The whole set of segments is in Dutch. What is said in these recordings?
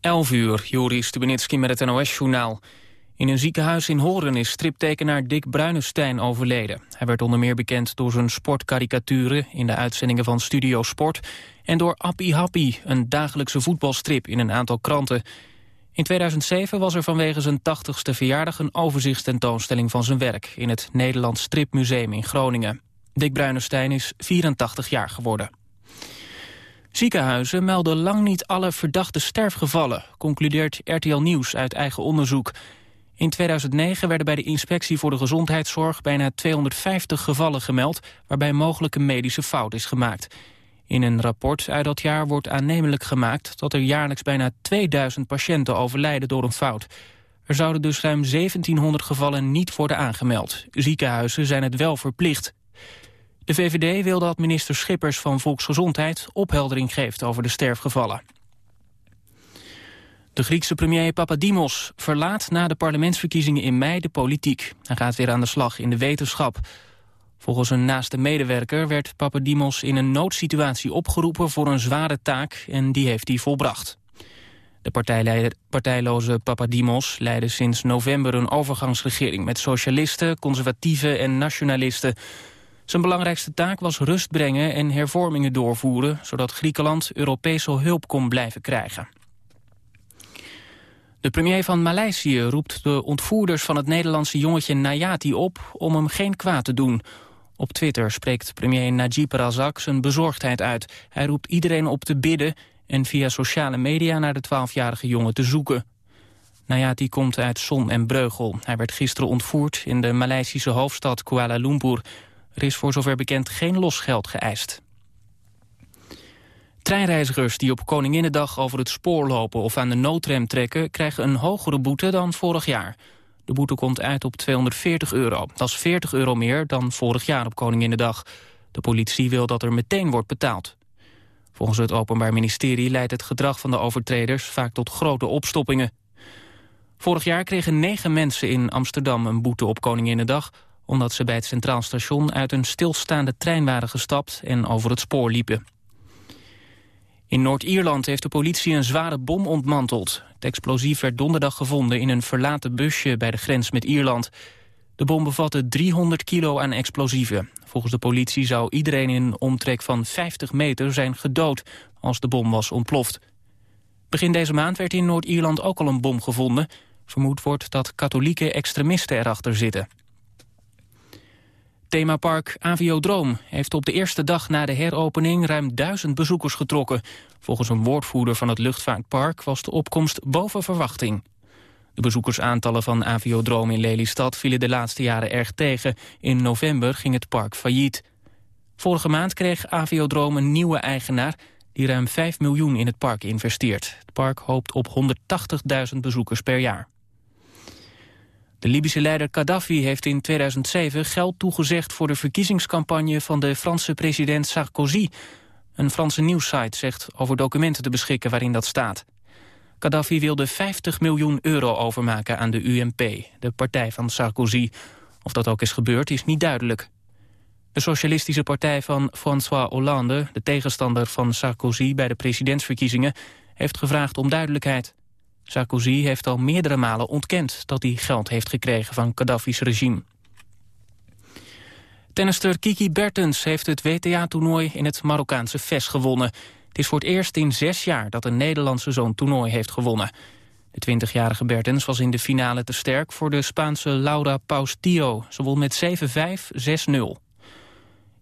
11 uur, Joris Stubenitski met het NOS-journaal. In een ziekenhuis in Horen is striptekenaar Dick Bruinestein overleden. Hij werd onder meer bekend door zijn sportkarikaturen... in de uitzendingen van Studio Sport... en door Appie Happy, een dagelijkse voetbalstrip in een aantal kranten. In 2007 was er vanwege zijn 80ste verjaardag... een overzichtstentoonstelling van zijn werk... in het Nederlands Stripmuseum in Groningen. Dick Bruinestein is 84 jaar geworden. Ziekenhuizen melden lang niet alle verdachte sterfgevallen, concludeert RTL Nieuws uit eigen onderzoek. In 2009 werden bij de Inspectie voor de Gezondheidszorg bijna 250 gevallen gemeld waarbij mogelijk een medische fout is gemaakt. In een rapport uit dat jaar wordt aannemelijk gemaakt dat er jaarlijks bijna 2000 patiënten overlijden door een fout. Er zouden dus ruim 1700 gevallen niet worden aangemeld. Ziekenhuizen zijn het wel verplicht. De VVD wil dat minister Schippers van Volksgezondheid opheldering geeft over de sterfgevallen. De Griekse premier Papadimos verlaat na de parlementsverkiezingen in mei de politiek. Hij gaat weer aan de slag in de wetenschap. Volgens een naaste medewerker werd Papadimos in een noodsituatie opgeroepen voor een zware taak en die heeft hij volbracht. De partijloze Papadimos leidde sinds november een overgangsregering met socialisten, conservatieven en nationalisten. Zijn belangrijkste taak was rust brengen en hervormingen doorvoeren... zodat Griekenland Europese hulp kon blijven krijgen. De premier van Maleisië roept de ontvoerders van het Nederlandse jongetje Nayati op... om hem geen kwaad te doen. Op Twitter spreekt premier Najib Razak zijn bezorgdheid uit. Hij roept iedereen op te bidden en via sociale media naar de 12-jarige jongen te zoeken. Nayati komt uit Son en Breugel. Hij werd gisteren ontvoerd in de Maleisische hoofdstad Kuala Lumpur. Er is voor zover bekend geen losgeld geëist. Treinreizigers die op Koninginnedag over het spoor lopen of aan de noodrem trekken... krijgen een hogere boete dan vorig jaar. De boete komt uit op 240 euro. Dat is 40 euro meer dan vorig jaar op Koninginnedag. De politie wil dat er meteen wordt betaald. Volgens het Openbaar Ministerie leidt het gedrag van de overtreders... vaak tot grote opstoppingen. Vorig jaar kregen negen mensen in Amsterdam een boete op Koninginnedag omdat ze bij het Centraal Station uit een stilstaande trein waren gestapt en over het spoor liepen. In Noord-Ierland heeft de politie een zware bom ontmanteld. Het explosief werd donderdag gevonden in een verlaten busje bij de grens met Ierland. De bom bevatte 300 kilo aan explosieven. Volgens de politie zou iedereen in een omtrek van 50 meter zijn gedood als de bom was ontploft. Begin deze maand werd in Noord-Ierland ook al een bom gevonden. Vermoed wordt dat katholieke extremisten erachter zitten. Themapark Aviodroom heeft op de eerste dag na de heropening ruim duizend bezoekers getrokken. Volgens een woordvoerder van het luchtvaartpark was de opkomst boven verwachting. De bezoekersaantallen van Aviodroom in Lelystad vielen de laatste jaren erg tegen. In november ging het park failliet. Vorige maand kreeg Aviodroom een nieuwe eigenaar die ruim 5 miljoen in het park investeert. Het park hoopt op 180.000 bezoekers per jaar. De Libische leider Gaddafi heeft in 2007 geld toegezegd voor de verkiezingscampagne van de Franse president Sarkozy. Een Franse nieuwssite zegt over documenten te beschikken waarin dat staat. Gaddafi wilde 50 miljoen euro overmaken aan de UMP, de partij van Sarkozy. Of dat ook is gebeurd is niet duidelijk. De socialistische partij van François Hollande, de tegenstander van Sarkozy bij de presidentsverkiezingen, heeft gevraagd om duidelijkheid. Sarkozy heeft al meerdere malen ontkend dat hij geld heeft gekregen van Gaddafi's regime. Tennister Kiki Bertens heeft het WTA-toernooi in het Marokkaanse Fes gewonnen. Het is voor het eerst in zes jaar dat een Nederlandse zo'n toernooi heeft gewonnen. De 20-jarige Bertens was in de finale te sterk voor de Spaanse Laura Paustillo. Ze won met 7-5, 6-0.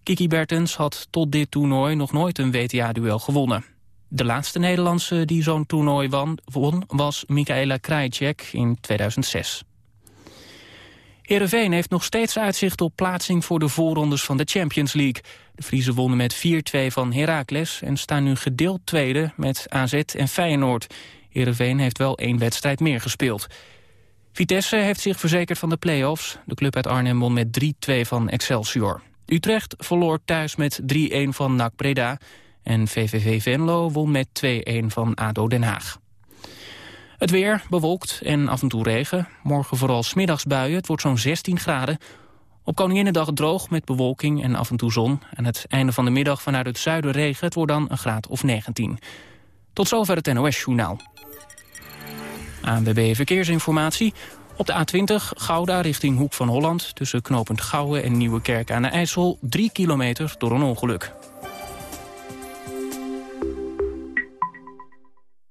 Kiki Bertens had tot dit toernooi nog nooit een WTA-duel gewonnen. De laatste Nederlandse die zo'n toernooi won, was Michaela Krajicek in 2006. Heerenveen heeft nog steeds uitzicht op plaatsing voor de voorrondes van de Champions League. De Friese wonnen met 4-2 van Heracles en staan nu gedeeld tweede met AZ en Feyenoord. Heerenveen heeft wel één wedstrijd meer gespeeld. Vitesse heeft zich verzekerd van de play-offs. De club uit Arnhem won met 3-2 van Excelsior. Utrecht verloor thuis met 3-1 van NAC Breda. En VVV Venlo won met 2-1 van ADO Den Haag. Het weer bewolkt en af en toe regen. Morgen vooral smiddags buien. Het wordt zo'n 16 graden. Op Koninginnedag droog met bewolking en af en toe zon. Aan het einde van de middag vanuit het zuiden regen. Het wordt dan een graad of 19. Tot zover het NOS-journaal. ANWB Verkeersinformatie. Op de A20 Gouda richting Hoek van Holland... tussen knooppunt Gouwen en Nieuwekerk aan de IJssel... 3 kilometer door een ongeluk.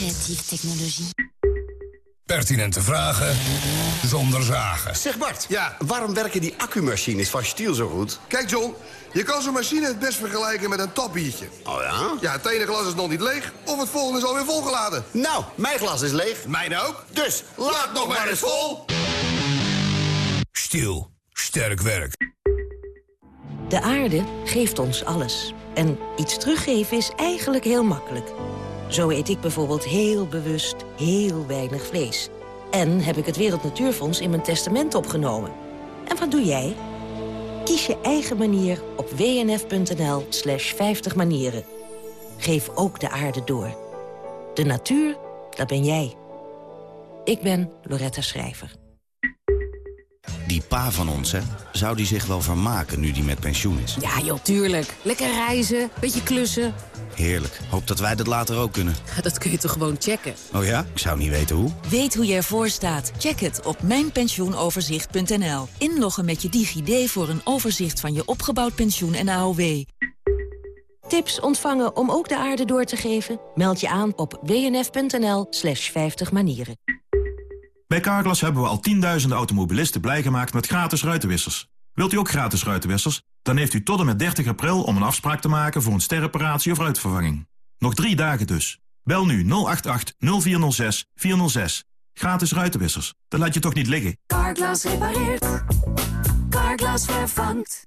Creatieve technologie. Pertinente vragen zonder zagen. Zeg Bart, ja, waarom werken die accumachines van Stiel zo goed? Kijk John, je kan zo'n machine het best vergelijken met een tapbiertje. Oh ja? Ja, het ene glas is nog niet leeg of het volgende is alweer volgeladen. Nou, mijn glas is leeg. Mijn ook. Dus, laat nog maar eens vol. Stiel, sterk werk. De aarde geeft ons alles. En iets teruggeven is eigenlijk heel makkelijk. Zo eet ik bijvoorbeeld heel bewust heel weinig vlees. En heb ik het Wereld Natuurfonds in mijn testament opgenomen. En wat doe jij? Kies je eigen manier op wnf.nl slash 50 manieren. Geef ook de aarde door. De natuur, dat ben jij. Ik ben Loretta Schrijver. Die pa van ons, hè? Zou die zich wel vermaken nu die met pensioen is? Ja, joh, tuurlijk. Lekker reizen, beetje klussen. Heerlijk. Hoop dat wij dat later ook kunnen. Dat kun je toch gewoon checken? Oh ja? Ik zou niet weten hoe. Weet hoe je ervoor staat? Check het op mijnpensioenoverzicht.nl. Inloggen met je DigiD voor een overzicht van je opgebouwd pensioen en AOW. Tips ontvangen om ook de aarde door te geven? Meld je aan op wnf.nl slash 50 manieren. Bij Carglass hebben we al tienduizenden automobilisten blij gemaakt met gratis ruitenwissers. Wilt u ook gratis ruitenwissers? Dan heeft u tot en met 30 april om een afspraak te maken voor een sterreparatie of ruitvervanging. Nog drie dagen dus. Bel nu 088 0406 406. Gratis ruitenwissers. Dat laat je toch niet liggen? Carglass repareert. Carglass vervangt.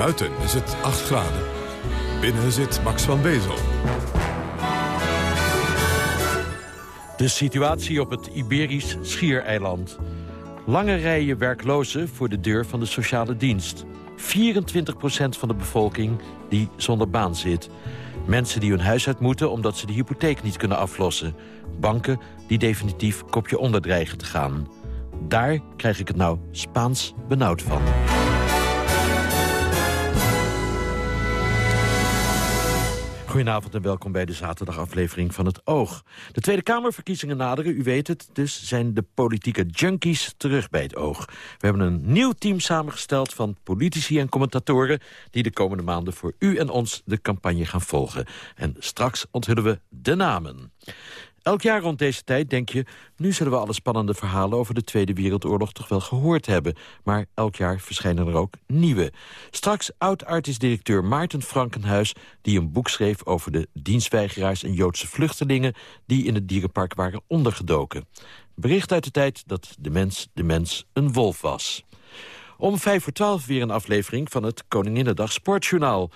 Buiten is het 8 graden. Binnen zit Max van Wezel. De situatie op het Iberisch Schiereiland. Lange rijen werklozen voor de deur van de sociale dienst. 24% van de bevolking die zonder baan zit. Mensen die hun huis uit moeten omdat ze de hypotheek niet kunnen aflossen. Banken die definitief kopje onder dreigen te gaan. Daar krijg ik het nou Spaans benauwd van. Goedenavond en welkom bij de zaterdagaflevering van het Oog. De Tweede Kamerverkiezingen naderen, u weet het, dus zijn de politieke junkies terug bij het Oog. We hebben een nieuw team samengesteld van politici en commentatoren... die de komende maanden voor u en ons de campagne gaan volgen. En straks onthullen we de namen. Elk jaar rond deze tijd denk je... nu zullen we alle spannende verhalen over de Tweede Wereldoorlog toch wel gehoord hebben. Maar elk jaar verschijnen er ook nieuwe. Straks oud-artist-directeur Maarten Frankenhuis... die een boek schreef over de dienstweigeraars en Joodse vluchtelingen... die in het dierenpark waren ondergedoken. Bericht uit de tijd dat de mens de mens een wolf was. Om vijf voor twaalf weer een aflevering van het Koninginnedag Sportjournaal.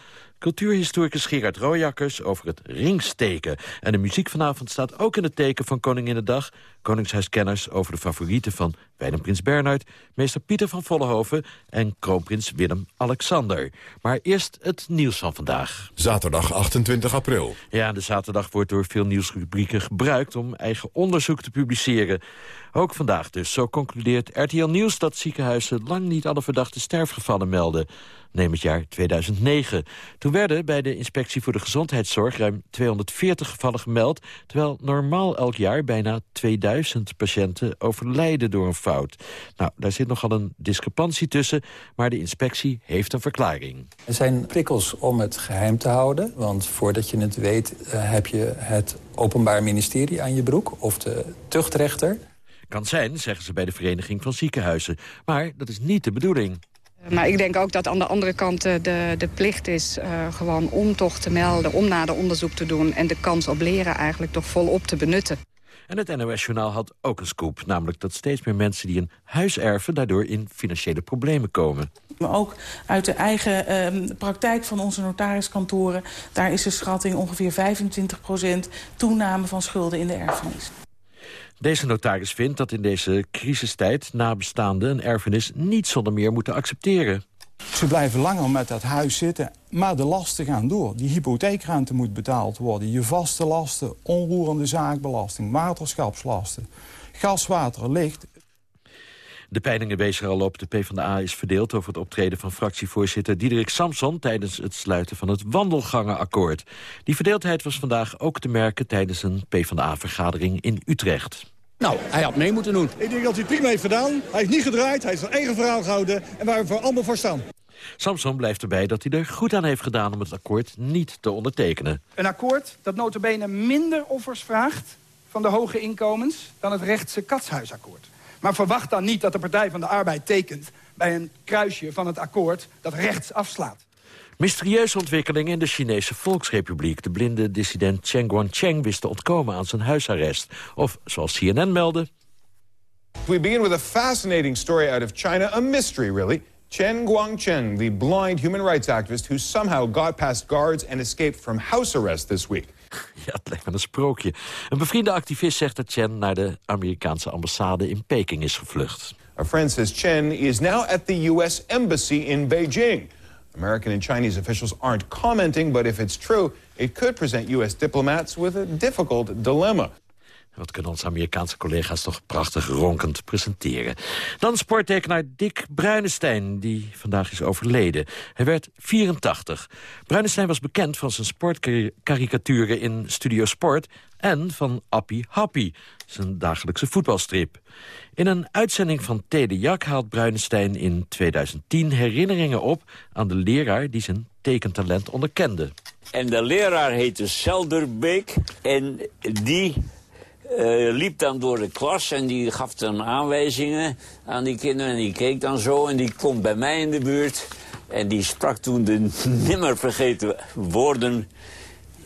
Cultuurhistoricus Gerard Rooijakkers over het ringsteken. En de muziek vanavond staat ook in het teken van Koninginnedag. Koningshuiskenners over de favorieten van Prins Bernhard... meester Pieter van Vollenhoven en kroonprins Willem-Alexander. Maar eerst het nieuws van vandaag. Zaterdag 28 april. Ja, de zaterdag wordt door veel nieuwsrubrieken gebruikt... om eigen onderzoek te publiceren. Ook vandaag dus. Zo concludeert RTL Nieuws dat ziekenhuizen... lang niet alle verdachte sterfgevallen melden neem het jaar 2009. Toen werden bij de Inspectie voor de Gezondheidszorg ruim 240 gevallen gemeld... terwijl normaal elk jaar bijna 2000 duizend patiënten overlijden door een fout. Nou, daar zit nogal een discrepantie tussen, maar de inspectie heeft een verklaring. Er zijn prikkels om het geheim te houden, want voordat je het weet... Uh, heb je het Openbaar Ministerie aan je broek of de tuchtrechter. Kan zijn, zeggen ze bij de Vereniging van Ziekenhuizen. Maar dat is niet de bedoeling. Maar ik denk ook dat aan de andere kant de, de plicht is uh, gewoon om toch te melden, om na de onderzoek te doen en de kans op leren eigenlijk toch volop te benutten. En het NOS-journaal had ook een scoop, namelijk dat steeds meer mensen die een huis erven daardoor in financiële problemen komen. Maar ook uit de eigen uh, praktijk van onze notariskantoren, daar is de schatting ongeveer 25% toename van schulden in de erfenis. Deze notaris vindt dat in deze crisistijd nabestaanden een erfenis niet zonder meer moeten accepteren. Ze blijven langer met dat huis zitten, maar de lasten gaan door. Die hypotheekrente moet betaald worden. Je vaste lasten, onroerende zaakbelasting, waterschapslasten, gas, water, licht. De peilingen wezen er al op. De PvdA is verdeeld over het optreden van fractievoorzitter Diederik Samson... tijdens het sluiten van het wandelgangenakkoord. Die verdeeldheid was vandaag ook te merken tijdens een PvdA-vergadering in Utrecht. Nou, hij had mee moeten doen. Ik denk dat hij prima heeft gedaan. Hij heeft niet gedraaid, hij heeft zijn eigen verhaal gehouden... en waar we voor allemaal voor staan. Samson blijft erbij dat hij er goed aan heeft gedaan om het akkoord niet te ondertekenen. Een akkoord dat notabene minder offers vraagt van de hoge inkomens... dan het rechtse katshuisakkoord. Maar verwacht dan niet dat de Partij van de Arbeid tekent... bij een kruisje van het akkoord dat rechts afslaat. Mysterieuze ontwikkelingen in de Chinese Volksrepubliek. De blinde dissident Chen Guangcheng wist te ontkomen aan zijn huisarrest. Of, zoals CNN meldde... We begin with a fascinating story out of China, a mystery really. Chen Guangcheng, the blind human rights activist who somehow got past guards and escaped from house arrest this week. Ja, het lijkt me een sprookje. Een bevriende activist zegt dat Chen naar de Amerikaanse ambassade in Peking is gevlucht. A friend says Chen is now at the U.S. Embassy in Beijing. American and Chinese officials aren't commenting, but if it's true, it could present U.S. diplomats with a difficult dilemma. Wat kunnen onze Amerikaanse collega's toch prachtig ronkend presenteren. Dan sporttekenaar Dick Bruinestein, die vandaag is overleden. Hij werd 84. Bruinestein was bekend van zijn sportkarikaturen in Studio Sport... en van Appie Happy, zijn dagelijkse voetbalstrip. In een uitzending van Tede Jak haalt Bruinestein in 2010 herinneringen op... aan de leraar die zijn tekentalent onderkende. En de leraar heette Selderbeek en die uh, liep dan door de klas en die gaf dan aanwijzingen aan die kinderen. En die keek dan zo en die komt bij mij in de buurt. En die sprak toen de nimmer vergeten woorden.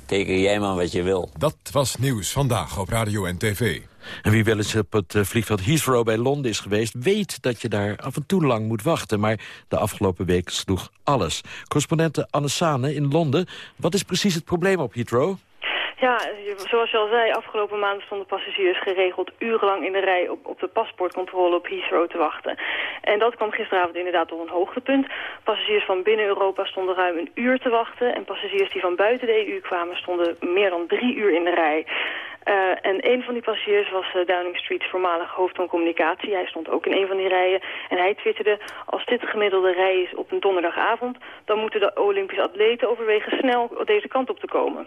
Teken jij maar wat je wil. Dat was Nieuws Vandaag op Radio en TV. En wie wel eens op het eh, vliegveld Heathrow bij Londen is geweest... weet dat je daar af en toe lang moet wachten. Maar de afgelopen week sloeg alles. Correspondente Anne Sane in Londen. Wat is precies het probleem op Heathrow? Ja, zoals je al zei, afgelopen maanden stonden passagiers geregeld urenlang in de rij op, op de paspoortcontrole op Heathrow te wachten. En dat kwam gisteravond inderdaad tot een hoogtepunt. Passagiers van binnen Europa stonden ruim een uur te wachten en passagiers die van buiten de EU kwamen stonden meer dan drie uur in de rij. Uh, en een van die passagiers was uh, Downing Street's voormalig hoofd van communicatie. Hij stond ook in een van die rijen. En hij twitterde, als dit de gemiddelde rij is op een donderdagavond... dan moeten de Olympische atleten overwegen snel deze kant op te komen.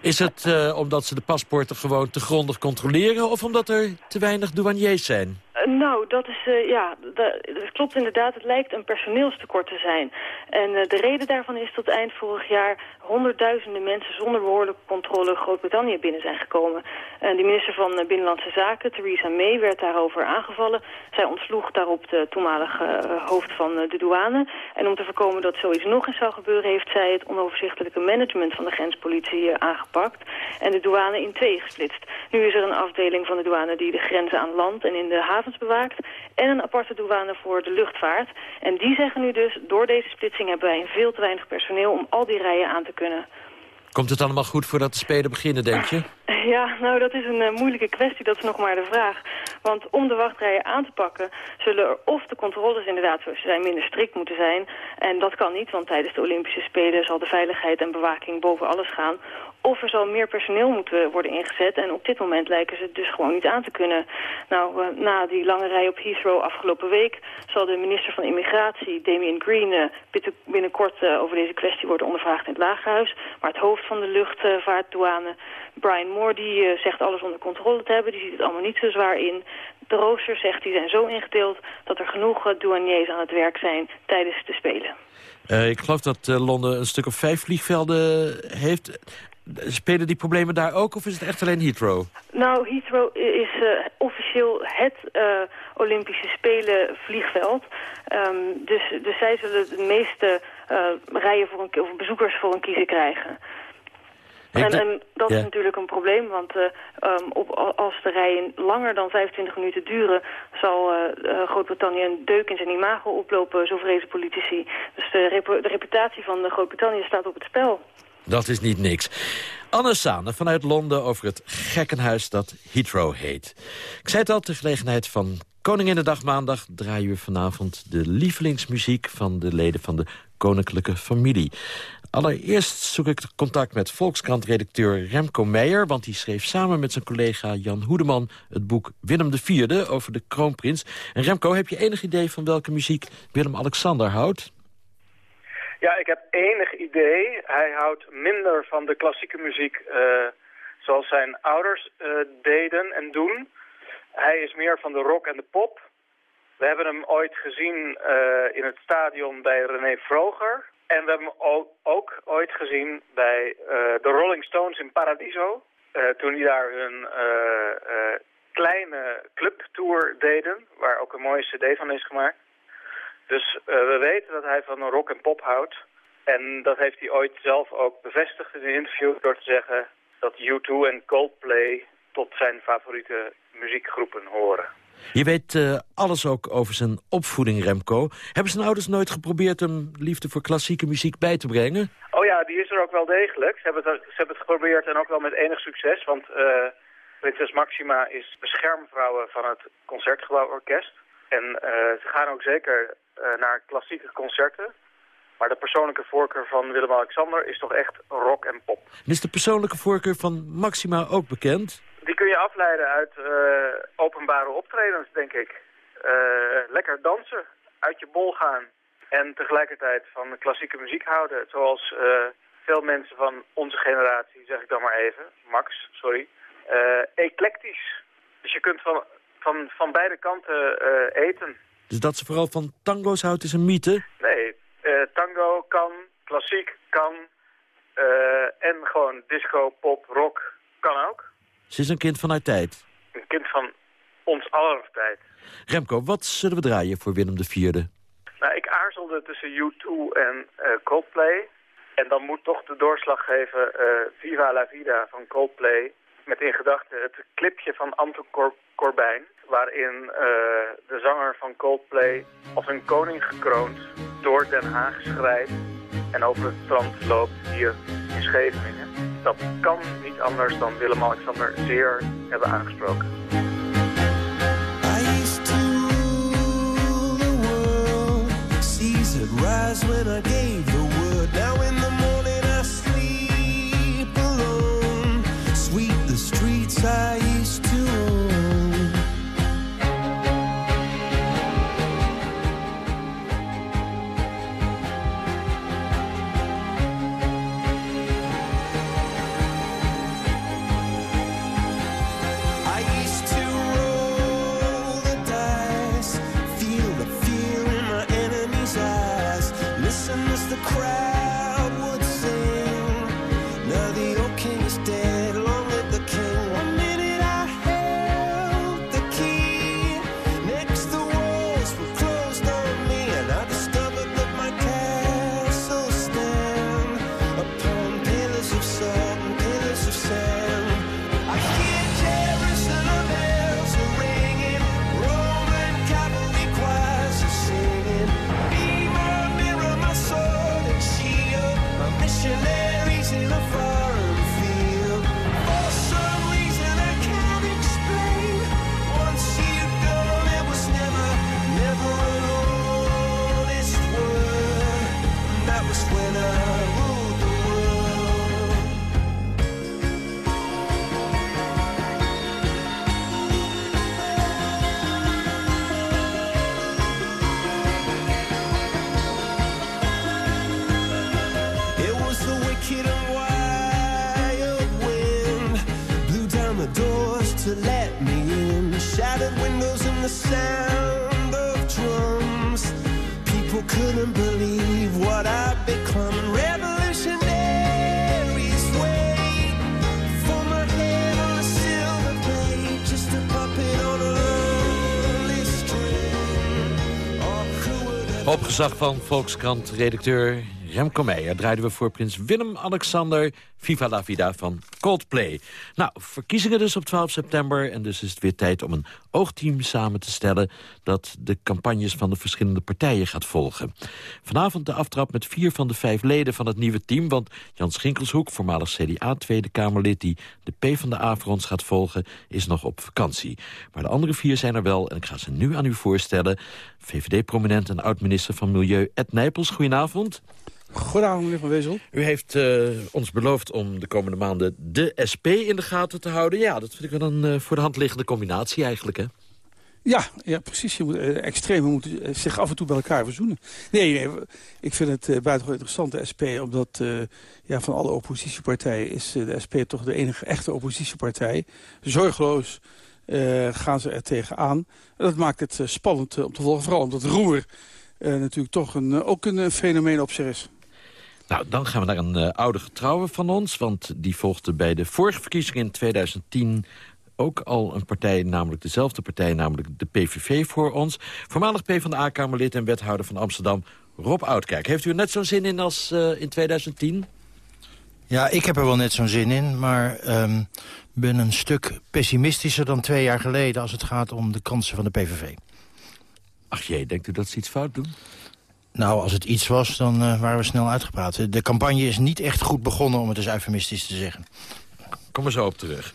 Is het uh, omdat ze de paspoorten gewoon te grondig controleren... of omdat er te weinig douaniers zijn? Nou, dat is, uh, ja, dat, dat, klopt inderdaad. Het lijkt een personeelstekort te zijn. En uh, de reden daarvan is tot eind vorig jaar honderdduizenden mensen zonder behoorlijke controle Groot-Brittannië binnen zijn gekomen. En de minister van Binnenlandse Zaken, Theresa May, werd daarover aangevallen. Zij ontsloeg daarop de toenmalige hoofd van de douane. En om te voorkomen dat zoiets nog eens zou gebeuren, heeft zij het onoverzichtelijke management van de grenspolitie aangepakt. En de douane in twee gesplitst. Nu is er een afdeling van de douane die de grenzen aan land en in de haven bewaakt en een aparte douane voor de luchtvaart. En die zeggen nu dus, door deze splitsing hebben wij veel te weinig personeel om al die rijen aan te kunnen. Komt het allemaal goed voordat de Spelen beginnen, denk je? Ja, nou dat is een uh, moeilijke kwestie, dat is nog maar de vraag. Want om de wachtrijen aan te pakken, zullen er of de controles inderdaad zoals ze zijn minder strikt moeten zijn. En dat kan niet, want tijdens de Olympische Spelen zal de veiligheid en bewaking boven alles gaan. Of er zal meer personeel moeten worden ingezet. En op dit moment lijken ze het dus gewoon niet aan te kunnen. Nou, uh, na die lange rij op Heathrow afgelopen week... zal de minister van Immigratie, Damien Green... Uh, binnenkort uh, over deze kwestie worden ondervraagd in het Lagerhuis. Maar het hoofd van de luchtvaartdouane, Brian Moore... die zegt alles onder controle te hebben. Die ziet het allemaal niet zo zwaar in. De roosters, zegt hij, zijn zo ingedeeld... dat er genoeg douaniers aan het werk zijn tijdens de Spelen. Ik geloof dat Londen een stuk of vijf vliegvelden heeft. Spelen die problemen daar ook of is het echt alleen Heathrow? Nou, Heathrow is uh, officieel het Olympische Spelen vliegveld. Um, dus, dus zij zullen de meeste rijen voor een, of bezoekers voor een kiezer krijgen. En, en, dat ja. is natuurlijk een probleem, want uh, um, op, als de rijen langer dan 25 minuten duren... zal uh, Groot-Brittannië een deuk in zijn imago oplopen, zo vrezen politici. Dus de, rep de reputatie van Groot-Brittannië staat op het spel. Dat is niet niks. Anne Sane vanuit Londen over het gekkenhuis dat Heathrow heet. Ik zei het al, ter gelegenheid van Koninginnedag maandag... draaien we vanavond de lievelingsmuziek van de leden van de koninklijke familie. Allereerst zoek ik contact met Volkskrant-redacteur Remco Meijer... want die schreef samen met zijn collega Jan Hoedeman... het boek Willem IV over de kroonprins. En Remco, heb je enig idee van welke muziek Willem-Alexander houdt? Ja, ik heb enig idee. Hij houdt minder van de klassieke muziek uh, zoals zijn ouders uh, deden en doen. Hij is meer van de rock en de pop. We hebben hem ooit gezien uh, in het stadion bij René Vroger. En we hebben hem ook ooit gezien bij de Rolling Stones in Paradiso. toen die daar hun kleine clubtour deden, waar ook een mooie cd van is gemaakt. Dus uh, we weten dat hij van rock en pop houdt. En dat heeft hij ooit zelf ook bevestigd in een interview door te zeggen dat U2 en Coldplay tot zijn favoriete muziekgroepen horen. Je weet uh, alles ook over zijn opvoeding, Remco. Hebben zijn ouders nooit geprobeerd hem liefde voor klassieke muziek bij te brengen? Oh ja, die is er ook wel degelijk. Ze hebben het, ze hebben het geprobeerd en ook wel met enig succes. Want uh, prinses Maxima is beschermvrouwen van het Concertgebouworkest. En uh, ze gaan ook zeker naar klassieke concerten. Maar de persoonlijke voorkeur van Willem-Alexander is toch echt rock en pop. En is de persoonlijke voorkeur van Maxima ook bekend? Die kun je afleiden uit uh, openbare optredens, denk ik. Uh, lekker dansen, uit je bol gaan en tegelijkertijd van klassieke muziek houden. Zoals uh, veel mensen van onze generatie, zeg ik dan maar even, Max, sorry, eclectisch. Dus je kunt van, van, van beide kanten eten. Dus dat ze vooral van tango's houdt is een mythe? Nee, uh, tango kan, klassiek kan, uh, en gewoon disco, pop, rock kan ook. Ze is een kind van haar tijd. Een kind van ons aller tijd. Remco, wat zullen we draaien voor Willem IV? Nou, ik aarzelde tussen U2 en uh, Coldplay. En dan moet toch de doorslag geven Viva la Vida van Coldplay. Met in gedachten het clipje van Anton Cor Corbijn waarin uh, de zanger van Coldplay als een koning gekroond door Den Haag schrijft en over het strand loopt hier in Scheveningen. Dat kan niet anders dan Willem-Alexander zeer hebben aangesproken. rise when I gave the word. Now listen as the crowd sound of drums. People couldn't believe what I'd become. Revolutionaries wait for my head on a silver plate, just a puppet on a lonely string. Op gezag van Volkskrant-redacteur Remco Meijer... draaiden we voor prins Willem-Alexander Viva la Vida van Coldplay. Nou, verkiezingen dus op 12 september... en dus is het weer tijd om een oogteam samen te stellen... dat de campagnes van de verschillende partijen gaat volgen. Vanavond de aftrap met vier van de vijf leden van het nieuwe team... want Jan Schinkelshoek, voormalig CDA-Tweede Kamerlid... die de PvdA voor ons gaat volgen, is nog op vakantie. Maar de andere vier zijn er wel en ik ga ze nu aan u voorstellen. VVD-prominent en oud-minister van Milieu Ed Nijpels, goedenavond. Goedenavond, meneer Van Wezel. U heeft uh, ons beloofd om de komende maanden de SP in de gaten te houden. Ja, dat vind ik wel een uh, voor de hand liggende combinatie eigenlijk, hè? Ja, ja precies. Je moet, uh, extremen moeten zich af en toe bij elkaar verzoenen. Nee, nee ik vind het buitengewoon interessant, de SP. Omdat ja, van alle oppositiepartijen is de SP toch de enige echte oppositiepartij. Zorgeloos gaan ze er tegenaan. En dat maakt het spannend om te volgen. Vooral omdat Roer natuurlijk toch een, ook een fenomeen op zich is. Nou, dan gaan we naar een uh, oude getrouwe van ons. Want die volgde bij de vorige verkiezingen in 2010 ook al een partij, namelijk dezelfde partij, namelijk de PVV voor ons. Voormalig PvdA-kamerlid en wethouder van Amsterdam, Rob Oudkerk. Heeft u er net zo'n zin in als uh, in 2010? Ja, ik heb er wel net zo'n zin in, maar um, ben een stuk pessimistischer dan twee jaar geleden... als het gaat om de kansen van de PVV. Ach jee, denkt u dat ze iets fout doen? Nou, als het iets was, dan uh, waren we snel uitgepraat. De campagne is niet echt goed begonnen, om het eens eufemistisch te zeggen. Kom er zo op terug.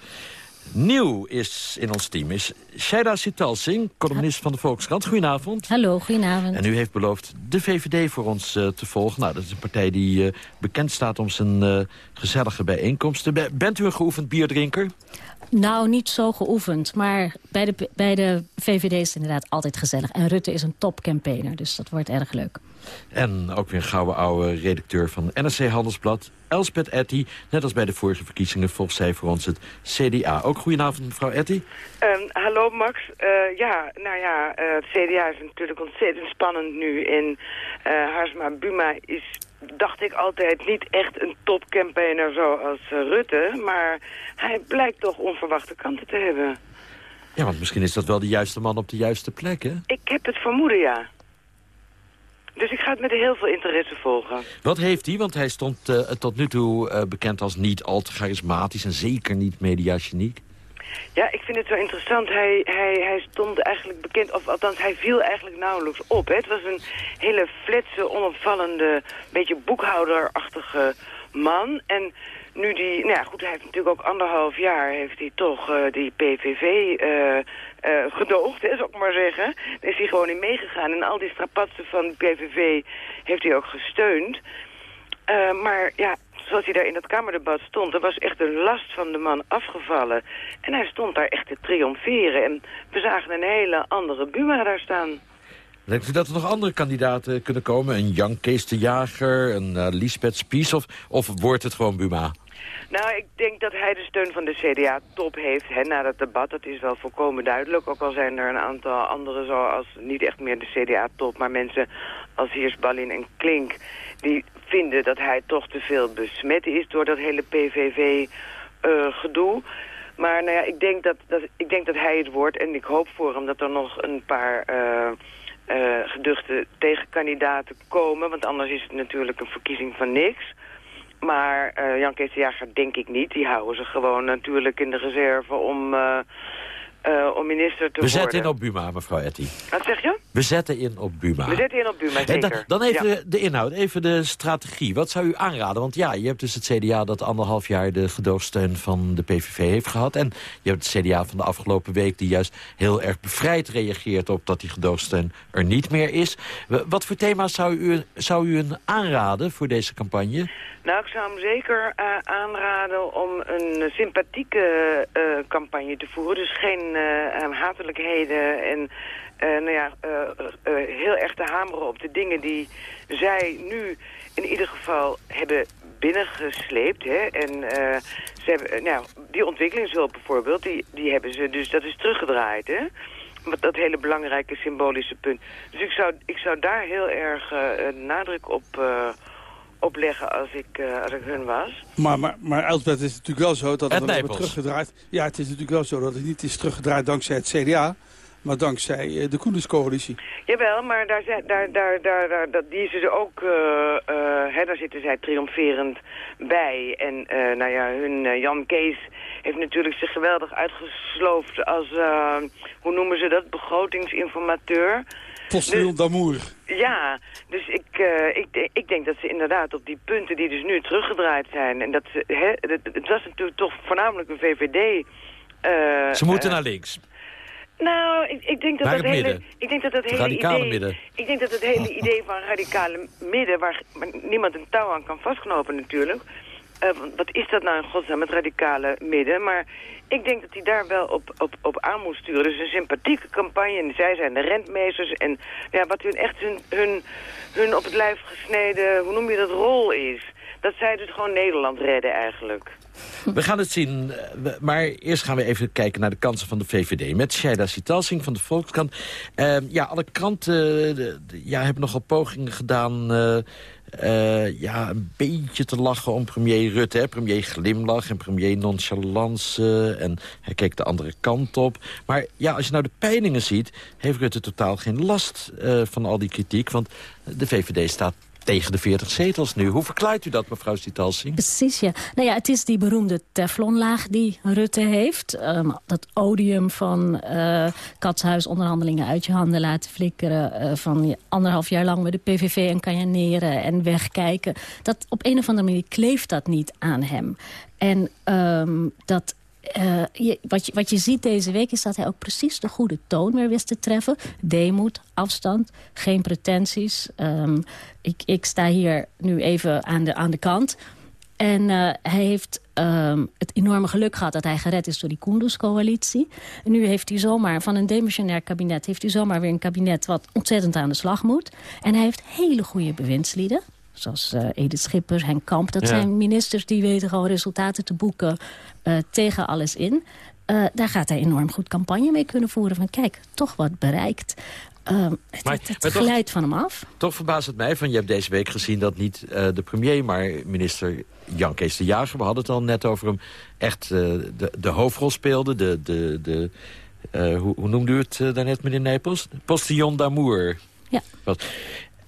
Nieuw is in ons team is Shaida Sitalsing, columnist van de Volkskrant. Goedenavond. Hallo, goedenavond. En u heeft beloofd de VVD voor ons uh, te volgen. Nou, dat is een partij die uh, bekend staat om zijn uh, gezellige bijeenkomsten. Be bent u een geoefend bierdrinker? Nou, niet zo geoefend. Maar bij de, bij de VVD is het inderdaad altijd gezellig. En Rutte is een topcampaigner, dus dat wordt erg leuk. En ook weer een gouden oude redacteur van NRC Handelsblad, Elspeth Etty. Net als bij de vorige verkiezingen volgt zij voor ons het CDA. Ook goedenavond, mevrouw Etty. Um, hallo Max. Uh, ja, nou ja, uh, het CDA is natuurlijk ontzettend spannend nu. En uh, Harsma Buma is dacht ik altijd niet echt een topcampaigner zoals Rutte. Maar hij blijkt toch onverwachte kanten te hebben. Ja, want misschien is dat wel de juiste man op de juiste plek, hè? Ik heb het vermoeden, ja. Dus ik ga het met heel veel interesse volgen. Wat heeft hij? Want hij stond uh, tot nu toe uh, bekend als niet al te charismatisch... en zeker niet mediageniek. Ja, ik vind het zo interessant. Hij, hij, hij stond eigenlijk bekend, of althans hij viel eigenlijk nauwelijks op. Hè. Het was een hele fletse, onopvallende, beetje boekhouderachtige man. En nu die, nou ja goed, hij heeft natuurlijk ook anderhalf jaar, heeft hij toch uh, die PVV uh, uh, gedoogd, hè, zou ik maar zeggen. Daar is hij gewoon in meegegaan en al die strapatsen van de PVV heeft hij ook gesteund. maar ja, zoals hij daar in dat Kamerdebat stond, er was echt de last van de man afgevallen. En hij stond daar echt te triomferen. En we zagen een hele andere Buma daar staan. Denkt u dat er nog andere kandidaten kunnen komen? Een Jan Kees de Jager, een uh, Lisbeth Spies of, of wordt het gewoon Buma? Nou, ik denk dat hij de steun van de CDA-top heeft hè, na dat debat. Dat is wel volkomen duidelijk. Ook al zijn er een aantal anderen zoals niet echt meer de CDA-top... maar mensen als Heers Ballin en Klink... die vinden dat hij toch te veel besmet is door dat hele PVV-gedoe. Uh, maar nou ja, ik denk dat, dat, ik denk dat hij het wordt. En ik hoop voor hem dat er nog een paar... Uh, geduchte tegenkandidaten komen. Want anders is het natuurlijk een verkiezing van niks. Maar uh, Jan Kees de denk ik niet. Die houden ze gewoon natuurlijk in de reserve om, uh, uh, om minister te We worden. We zetten in op Buma, mevrouw Etty. Wat zeg je? We zetten in op Buma. We zetten in op Buma, zeker. Dan, dan even ja. de, de, inhoud, even de strategie. Wat zou u aanraden? Want ja, je hebt dus het CDA dat anderhalf jaar de gedoogsteun van de PVV heeft gehad. En je hebt het CDA van de afgelopen week die juist heel erg bevrijd reageert op dat die gedoogsteun er niet meer is. Wat voor thema's zou u, zou u een aanraden voor deze campagne? Nou, ik zou hem zeker uh, aanraden om een sympathieke uh, campagne te voeren. Dus geen uh, hatelijkheden en nou ja, heel erg te hameren op de dingen die zij nu in ieder geval hebben binnengesleept. Hè? En ze hebben, nou, die ontwikkelingshulp bijvoorbeeld, die, die hebben ze dus, dat is teruggedraaid. Hè? dat hele belangrijke symbolische punt. Dus ik zou, ik zou daar heel erg eh, eh, nadruk op, eh, op leggen als ik, eh, als ik hun was. Maar, maar, maar Elsbeth, het is natuurlijk wel zo dat Het het teruggedraaid. Ja, het is natuurlijk wel zo dat het niet is teruggedraaid dankzij het CDA, maar dankzij eh, de Koenderscoalitie. Jawel, maar daar, zijn, daar, daar, daar, daar, dat, die dus ook, eh, eh, hè, daar zitten zij triomferend bij. En eh, nou ja, hun Jan Kees heeft natuurlijk zich geweldig uitgesloofd als, eh, hoe noemen ze dat, begrotingsinformateur. Postillon d'amour. Ja, dus ik, eh, ik, ik denk dat ze inderdaad op die punten die dus nu teruggedraaid zijn... en dat ze, hè, het, het was natuurlijk toch voornamelijk een VVD... eh, Ze moeten eh, naar links. nou, ik, ik denk dat dat het hele, ik denk dat dat Het hele radicale idee, midden. ik denk dat het hele idee van radicale midden, waar, waar niemand een touw aan kan vastknopen natuurlijk. Eh, wat is dat nou in godsnaam, het radicale midden? Maar ik denk dat hij daar wel op, op, op aan moet sturen. Dus een sympathieke campagne. En zij zijn de rentmeesters. En ja, wat hun echt hun, hun, hun op het lijf gesneden, hoe noem je dat, rol is. Dat zij dus gewoon Nederland redden eigenlijk. We gaan het zien, maar eerst gaan we even kijken naar de kansen van de VVD. Met Shaida Sitalsing van de Volkskrant. Eh, ja, alle kranten eh, ja, hebben nogal pogingen gedaan... eh, eh, ja, een beetje te lachen om premier Rutte. Hè. Premier glimlach en premier nonchalance. En hij keek de andere kant op. Maar ja, als je nou de peilingen ziet... heeft Rutte totaal geen last eh, van al die kritiek. Want de VVD staat tegen de 40 zetels nu. Hoe verklaart u dat, mevrouw Sitalsing? Precies, ja. Nou ja, het is die beroemde teflonlaag die Rutte heeft. Ehm, dat odium van eh katshuisonderhandelingen uit je handen laten flikkeren. eh, van anderhalf jaar lang met de PVV en kanjaneren en wegkijken. Dat op een of andere manier kleeft dat niet aan hem. En ehm, dat... eh, wat, je, wat je ziet deze week is dat hij ook precies de goede toon weer wist te treffen. Deemoed, afstand, geen pretenties. Ehm, ik, ik sta hier nu even aan de, aan de kant. En eh, hij heeft ehm, het enorme geluk gehad dat hij gered is door die Koenders-coalitie. En nu heeft hij zomaar van een demissionair kabinet... heeft hij zomaar weer een kabinet wat ontzettend aan de slag moet. En hij heeft hele goede bewindslieden. Zoals eh, Edith Schippers, Henk Kamp. Dat Ja. zijn ministers die weten gewoon resultaten te boeken eh, tegen alles in. Eh, daar gaat hij enorm goed campagne mee kunnen voeren. Van kijk, toch wat bereikt. Ehm, het Maar- het, het glijdt van hem af. Toch verbaast het mij, van je hebt deze week gezien dat niet de premier... maar minister Jan Kees de Jager, we hadden het al net over hem... echt de, de hoofdrol speelde, de... de, de hoe, hoe noemde u het daarnet, meneer Nepels? Postillon d'amour. Ja. Was.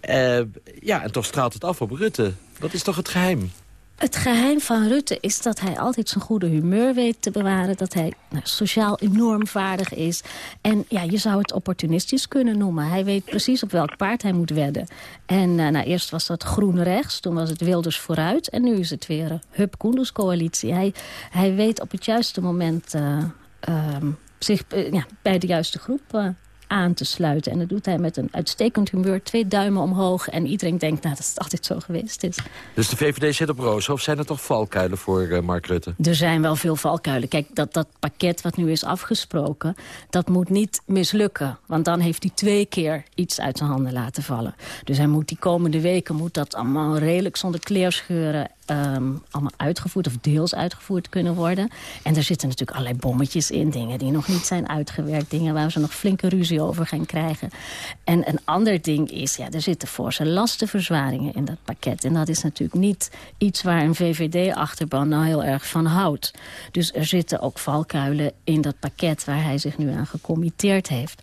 Eh, ja, en toch straalt het af op Rutte. Wat is toch het geheim? Het geheim van Rutte is dat hij altijd zijn goede humeur weet te bewaren. Dat hij nou, sociaal enorm vaardig is. En ja, je zou het opportunistisch kunnen noemen. Hij weet precies op welk paard hij moet wedden. En eh, nou, eerst was dat groen rechts, toen was het Wilders vooruit. En nu is het weer een Hup Koenders coalitie. Hij, hij weet op het juiste moment eh, ehm, zich eh, ja, bij de juiste groep eh, aan te sluiten. En dat doet hij met een uitstekend humeur. Twee duimen omhoog. En iedereen denkt nou, dat het altijd zo geweest is. Dus de VVD zit op roos, of zijn er toch valkuilen voor eh, Mark Rutte? Er zijn wel veel valkuilen. Kijk, dat, dat pakket wat nu is afgesproken, dat moet niet mislukken. Want dan heeft hij twee keer iets uit zijn handen laten vallen. Dus hij moet die komende weken moet dat allemaal redelijk zonder kleerscheuren... ehm, allemaal uitgevoerd of deels uitgevoerd kunnen worden. En er zitten natuurlijk allerlei bommetjes in. Dingen die nog niet zijn uitgewerkt. Dingen waar ze nog flinke ruzie over gaan krijgen. En een ander ding is, ja, er zitten forse lastenverzwaringen in dat pakket. En dat is natuurlijk niet iets waar een VVD-achterban nou heel erg van houdt. Dus er zitten ook valkuilen in dat pakket waar hij zich nu aan gecommitteerd heeft.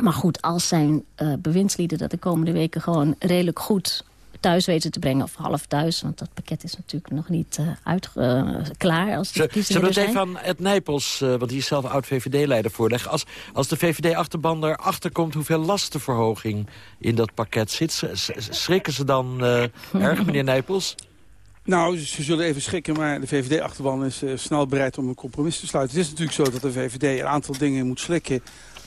Maar goed, als zijn eh bewindslieden dat de komende weken gewoon redelijk goed thuis weten te brengen, of half thuis, want dat pakket is natuurlijk nog niet eh, uit, eh, klaar als de zullen we het zijn. even aan Ed Nijpels, eh, want die is zelf oud-VVD-leider, voorleggen. Als, als de VVD-achterban erachter komt hoeveel lastenverhoging in dat pakket zit... schrikken ze dan eh, erg, meneer Nijpels? Nou, ze zullen even schrikken, maar de VVD-achterban is snel bereid om een compromis te sluiten. Het is natuurlijk zo dat de VVD een aantal dingen moet slikken.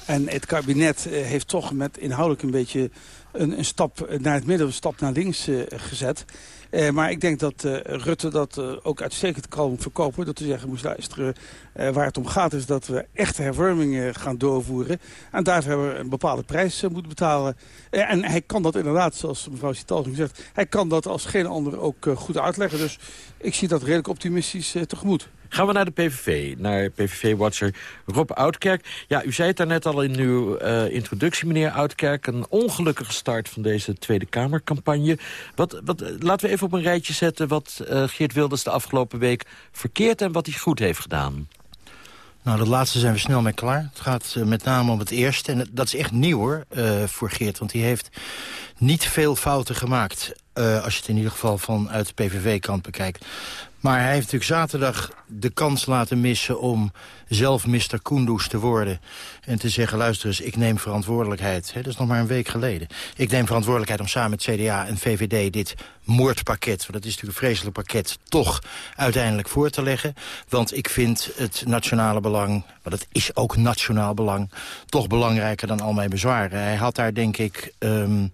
En het kabinet heeft toch met inhoudelijk een beetje een, een stap naar het midden, een stap naar links eh, gezet. Eh, maar ik denk dat eh, Rutte dat ook uitstekend kan verkopen. Dat te zeggen, moest luisteren, waar het om gaat is dat we echte hervormingen gaan doorvoeren. En daarvoor hebben we een bepaalde prijs moeten betalen. En hij kan dat inderdaad, zoals mevrouw Citalsing zegt, hij kan dat als geen ander ook goed uitleggen. Dus ik zie dat redelijk optimistisch tegemoet. Gaan we naar de PVV, naar PVV-watcher Rob Oudkerk. Ja, u zei het daarnet al in uw eh, introductie, meneer Oudkerk. Een ongelukkige start van deze Tweede Kamercampagne. Wat, wat, laten we even op een rijtje zetten wat eh, Geert Wilders de afgelopen week verkeerd... en wat hij goed heeft gedaan. Nou, dat laatste zijn we snel mee klaar. Het gaat eh, met name om het eerste. En dat is echt nieuw hoor, eh, voor Geert. Want hij heeft niet veel fouten gemaakt. Eh, als je het in ieder geval vanuit de PVV-kant bekijkt. Maar hij heeft natuurlijk zaterdag de kans laten missen om zelf Mr. Kunduz te worden. En te zeggen, luister eens, ik neem verantwoordelijkheid. Dat is nog maar een week geleden. Ik neem verantwoordelijkheid om samen met CDA en VVD dit moordpakket... want dat is natuurlijk een vreselijk pakket, toch uiteindelijk voor te leggen. Want ik vind het nationale belang, want het is ook nationaal belang... toch belangrijker dan al mijn bezwaren. Hij had daar, denk ik... ehm,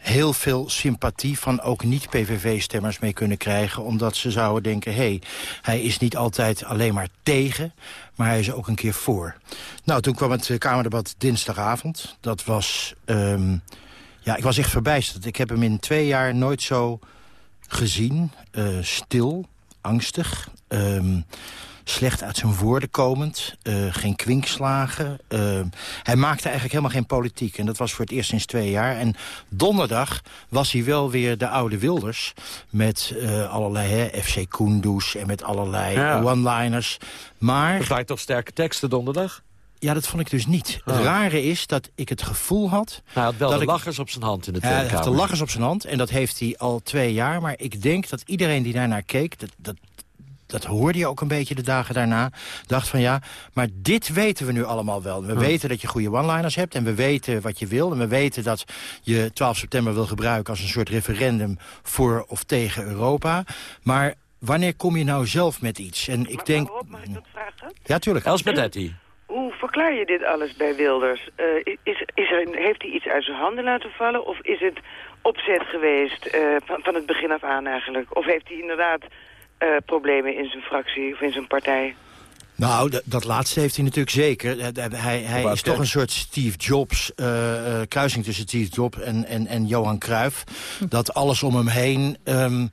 heel veel sympathie van ook niet-PVV-stemmers mee kunnen krijgen... omdat ze zouden denken, hé, hey, hij is niet altijd alleen maar tegen... maar hij is ook een keer voor. Nou, toen kwam het eh, Kamerdebat dinsdagavond. Dat was... ehm, ja, ik was echt verbijsterd. Ik heb hem in twee jaar nooit zo gezien. eh, stil, angstig... ehm, slecht uit zijn woorden komend, eh, geen kwinkslagen. eh, hij maakte eigenlijk helemaal geen politiek. En dat was voor het eerst sinds twee jaar. En donderdag was hij wel weer de oude Wilders... met eh, allerlei hè, FC Kunduz en met allerlei Ja. one-liners. Maar... Dat waren toch sterke teksten donderdag? Ja, dat vond ik dus niet. Oh. Het rare is dat ik het gevoel had... Hij had wel dat de ik- lachers op zijn hand in de Tweede hij Kamer. de lachers op zijn hand en dat heeft hij al twee jaar. Maar ik denk dat iedereen die daarnaar keek... dat, dat, dat hoorde je ook een beetje de dagen daarna... dacht van ja, maar dit weten we nu allemaal wel. We Hm. weten dat je goede one-liners hebt en we weten wat je wil. En we weten dat je 12 september wil gebruiken als een soort referendum... voor of tegen Europa. Maar wanneer kom je nou zelf met iets? En ik denk... vragen? Ja, tuurlijk. Elsbeth Etty. Hoe verklaar je dit alles bij Wilders? Eh, is, is er, heeft hij iets uit zijn handen laten vallen? Of is het opzet geweest eh, van, van het begin af aan eigenlijk? Of heeft hij inderdaad eh, problemen in zijn fractie of in zijn partij? Nou, dat laatste heeft hij natuurlijk zeker. Hij, hij, is toch een soort Steve Jobs, eh, eh, kruising tussen Steve Jobs en, en, en Johan Cruijff. Dat alles om hem heen ehm,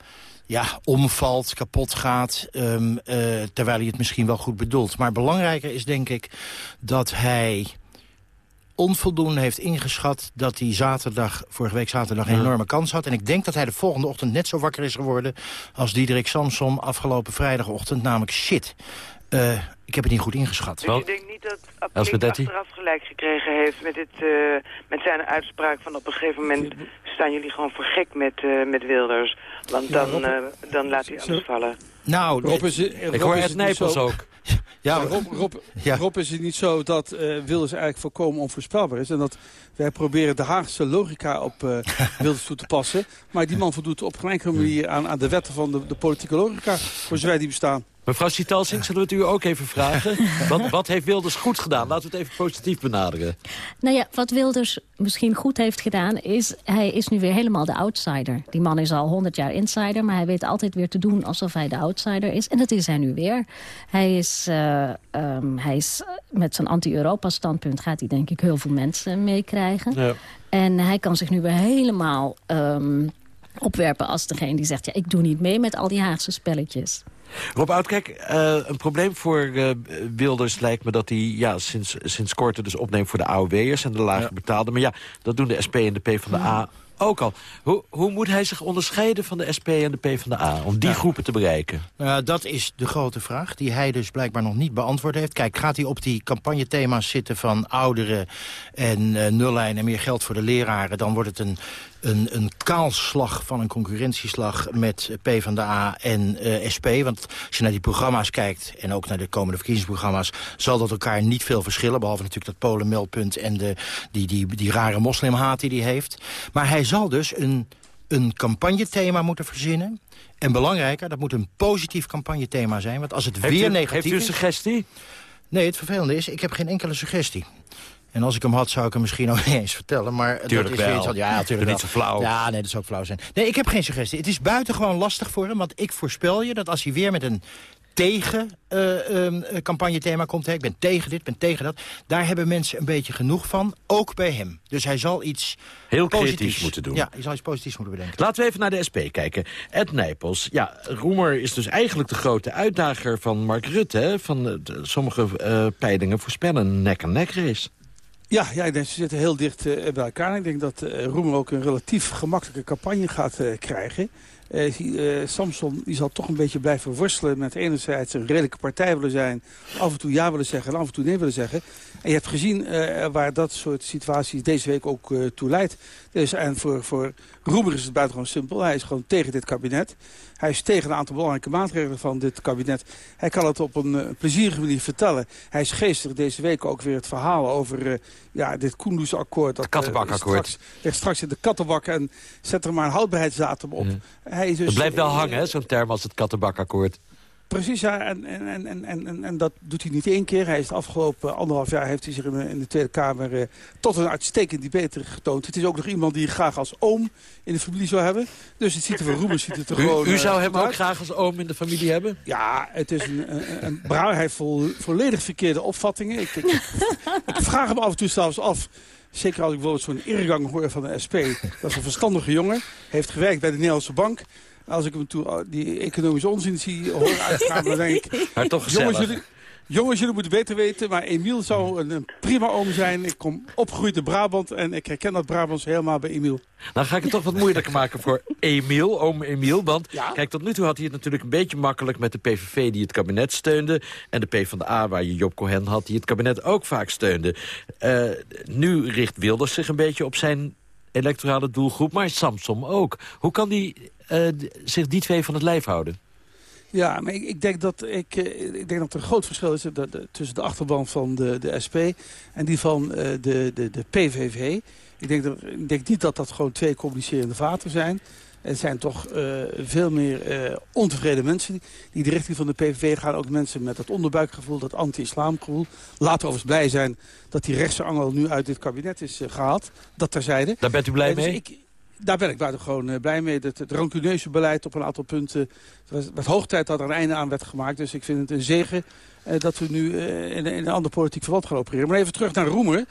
ja, omvalt, kapot gaat, ehm, eh, terwijl hij het misschien wel goed bedoelt. Maar belangrijker is denk ik dat hij onvoldoende heeft ingeschat dat hij zaterdag, vorige week zaterdag een Ja. enorme kans had. En ik denk dat hij de volgende ochtend net zo wakker is geworden als Diederik Samsom afgelopen vrijdagochtend. Namelijk shit, eh, ik heb het niet goed ingeschat. Dus ik denk niet dat Appelink achteraf gelijk gekregen heeft met, dit, eh, met zijn uitspraak van op een gegeven moment staan jullie gewoon voor gek met, eh, met Wilders. Want dan, eh, dan laat hij alles vallen. Nou, Rob is, Ik hoor Ed het niet Nijpels ook. Ja, Rob, Rob, Ja. Rob is het niet zo dat eh Wilders eigenlijk volkomen onvoorspelbaar is. En dat wij proberen de Haagse logica op eh, Wilders toe te passen. Maar die man voldoet op geen enkele manier aan, aan de wetten van de, de politieke logica. Voor zover die bestaan. Mevrouw Sitalsing, zullen we het u ook even vragen? wat, wat heeft Wilders goed gedaan? Laten we het even positief benaderen. Nou ja, wat Wilders misschien goed heeft gedaan... is hij is nu weer helemaal de outsider. Die man is al 100 jaar insider... maar hij weet altijd weer te doen alsof hij de outsider is. En dat is hij nu weer. Hij is, eh, ehm, hij is met zijn anti-Europa-standpunt... gaat hij denk ik heel veel mensen meekrijgen. Ja. En hij kan zich nu weer helemaal ehm, opwerpen als degene die zegt... ja, ik doe niet mee met al die Haagse spelletjes. Rob Oudkijk, eh, een probleem voor eh, Wilders lijkt me dat hij ja, sinds, sinds kort dus opneemt voor de AOW'ers en de lager betaalde. Maar ja, dat doen de SP en de PvdA ook al. Hoe, hoe moet hij zich onderscheiden van de SP en de PvdA om die groepen te bereiken? Nou dat is de grote vraag, die hij dus blijkbaar nog niet beantwoord heeft. Kijk, gaat hij op die campagnethema's zitten van ouderen en eh nullijn en meer geld voor de leraren... dan wordt het een, een, een kaalslag van een concurrentieslag met PvdA en eh, SP. Want als je naar die programma's kijkt en ook naar de komende verkiezingsprogramma's... zal dat elkaar niet veel verschillen, behalve natuurlijk dat Polen-meldpunt... en de, die, die, die rare moslimhaat die hij heeft. Maar hij zal dus een, een campagnethema moeten verzinnen... En belangrijker, dat moet een positief campagnethema zijn. Want als het Heeft weer u- negatief heeft u een is... suggestie? Nee, het vervelende is, ik heb geen enkele suggestie. En als ik hem had, zou ik hem misschien ook niet eens vertellen. Maar Tuurlijk dat is wel. iets ja, natuurlijk niet zo flauw. Ja, nee, dat zou ook flauw zijn. Nee, ik heb geen suggestie. Het is buitengewoon lastig voor hem. Want ik voorspel je dat als hij weer met een tegen ehm, eh, campagnethema komt. Hè. Ik ben tegen dit, ben tegen dat. Daar hebben mensen een beetje genoeg van, ook bij hem. Dus hij zal iets Heel positiefs kritisch moeten doen. Ja, hij zal iets positiefs moeten bedenken. Laten we even naar de SP kijken. Ed Nijpels. Ja, Roemer is dus eigenlijk de grote uitdager van Mark Rutte. Hè? Van de- sommige eh, peilingen voorspellen een nek-aan-nek race. Ja, ja, ik denk, ze zitten heel dicht eh, bij elkaar. Ik denk dat eh, Roemer ook een relatief gemakkelijke campagne gaat eh, krijgen. Samson die zal toch een beetje blijven worstelen met enerzijds een redelijke partij willen zijn. Af en toe ja willen zeggen en af en toe nee willen zeggen. En je hebt gezien waar dat soort situaties deze week ook toe leidt. Dus, en voor, voor Roemer is het buitengewoon simpel. Hij is gewoon tegen dit kabinet. Hij is tegen een aantal belangrijke maatregelen van dit kabinet. Hij kan het op een eh, plezierige manier vertellen. Hij is geestig deze week ook weer het verhaal over eh, ja, dit Koendersakkoord. Het kattenbakakkoord. straks, ligt straks in de kattenbak en zet er maar een houdbaarheidsdatum op. Hij is dus, het blijft wel eh, hangen, zo'n term als het kattenbakakkoord. Precies, ja. En, en, en, en, en, dat doet hij niet één keer. Hij is de afgelopen anderhalf jaar heeft hij zich in de, in de Tweede Kamer eh, tot een uitstekend debater getoond. Het is ook nog iemand die je graag als oom in de familie zou hebben. Dus het ziet er van Roemer ziet het er U, gewoon... u eh, zou hem ook uit. graag als oom in de familie hebben? Ja, het is een, een, een. Hij heeft vol, volledig verkeerde opvattingen. Ik, ik, ik vraag hem af en toe zelfs af. Zeker als ik bijvoorbeeld zo'n ingang hoor van de SP. Dat is een verstandige jongen. Heeft gewerkt bij de Nederlandse Bank. Als ik hem toe, die economische onzin zie horen uitgaan, dan denk ik... Maar toch jongens, jullie, jongens, jullie moeten beter weten. Maar Emiel zou een, een prima oom zijn. Ik kom opgegroeid in Brabant. En ik herken dat Brabants helemaal bij Emiel. Nou ga ik het toch wat moeilijker maken voor Emiel, oom Emiel. Want kijk, tot nu toe had hij het natuurlijk een beetje makkelijk... met de PVV die het kabinet steunde... en de PvdA waar je Job Cohen had die het kabinet ook vaak steunde. Eh, nu richt Wilders zich een beetje op zijn electorale doelgroep... maar Samsom ook. Hoe kan die eh, zich die twee van het lijf houden? Ja, maar ik, ik, denk dat ik, eh, ik denk dat er een groot verschil is de- tussen de achterban van de, de SP en die van eh, de, de, de PVV. Ik denk, dat, ik denk niet dat dat gewoon twee communicerende vaten zijn. Er zijn toch eh, veel meer eh, ontevreden mensen die, de richting van de PVV gaan. Ook mensen met dat onderbuikgevoel, dat anti-islamgevoel. Laten we overigens blij zijn dat die rechtse angel nu uit dit kabinet is eh, gehaald. Dat terzijde. Daar bent u blij Eh, dus mee? ik- daar ben ik buitengewoon eh, blij mee. Dat het rancuneuze beleid op een aantal punten... Het het was hoog tijd dat er een einde aan werd gemaakt. Dus ik vind het een zegen eh, dat we nu eh, in, in een ander politiek verband gaan opereren. Maar even terug naar Roemer.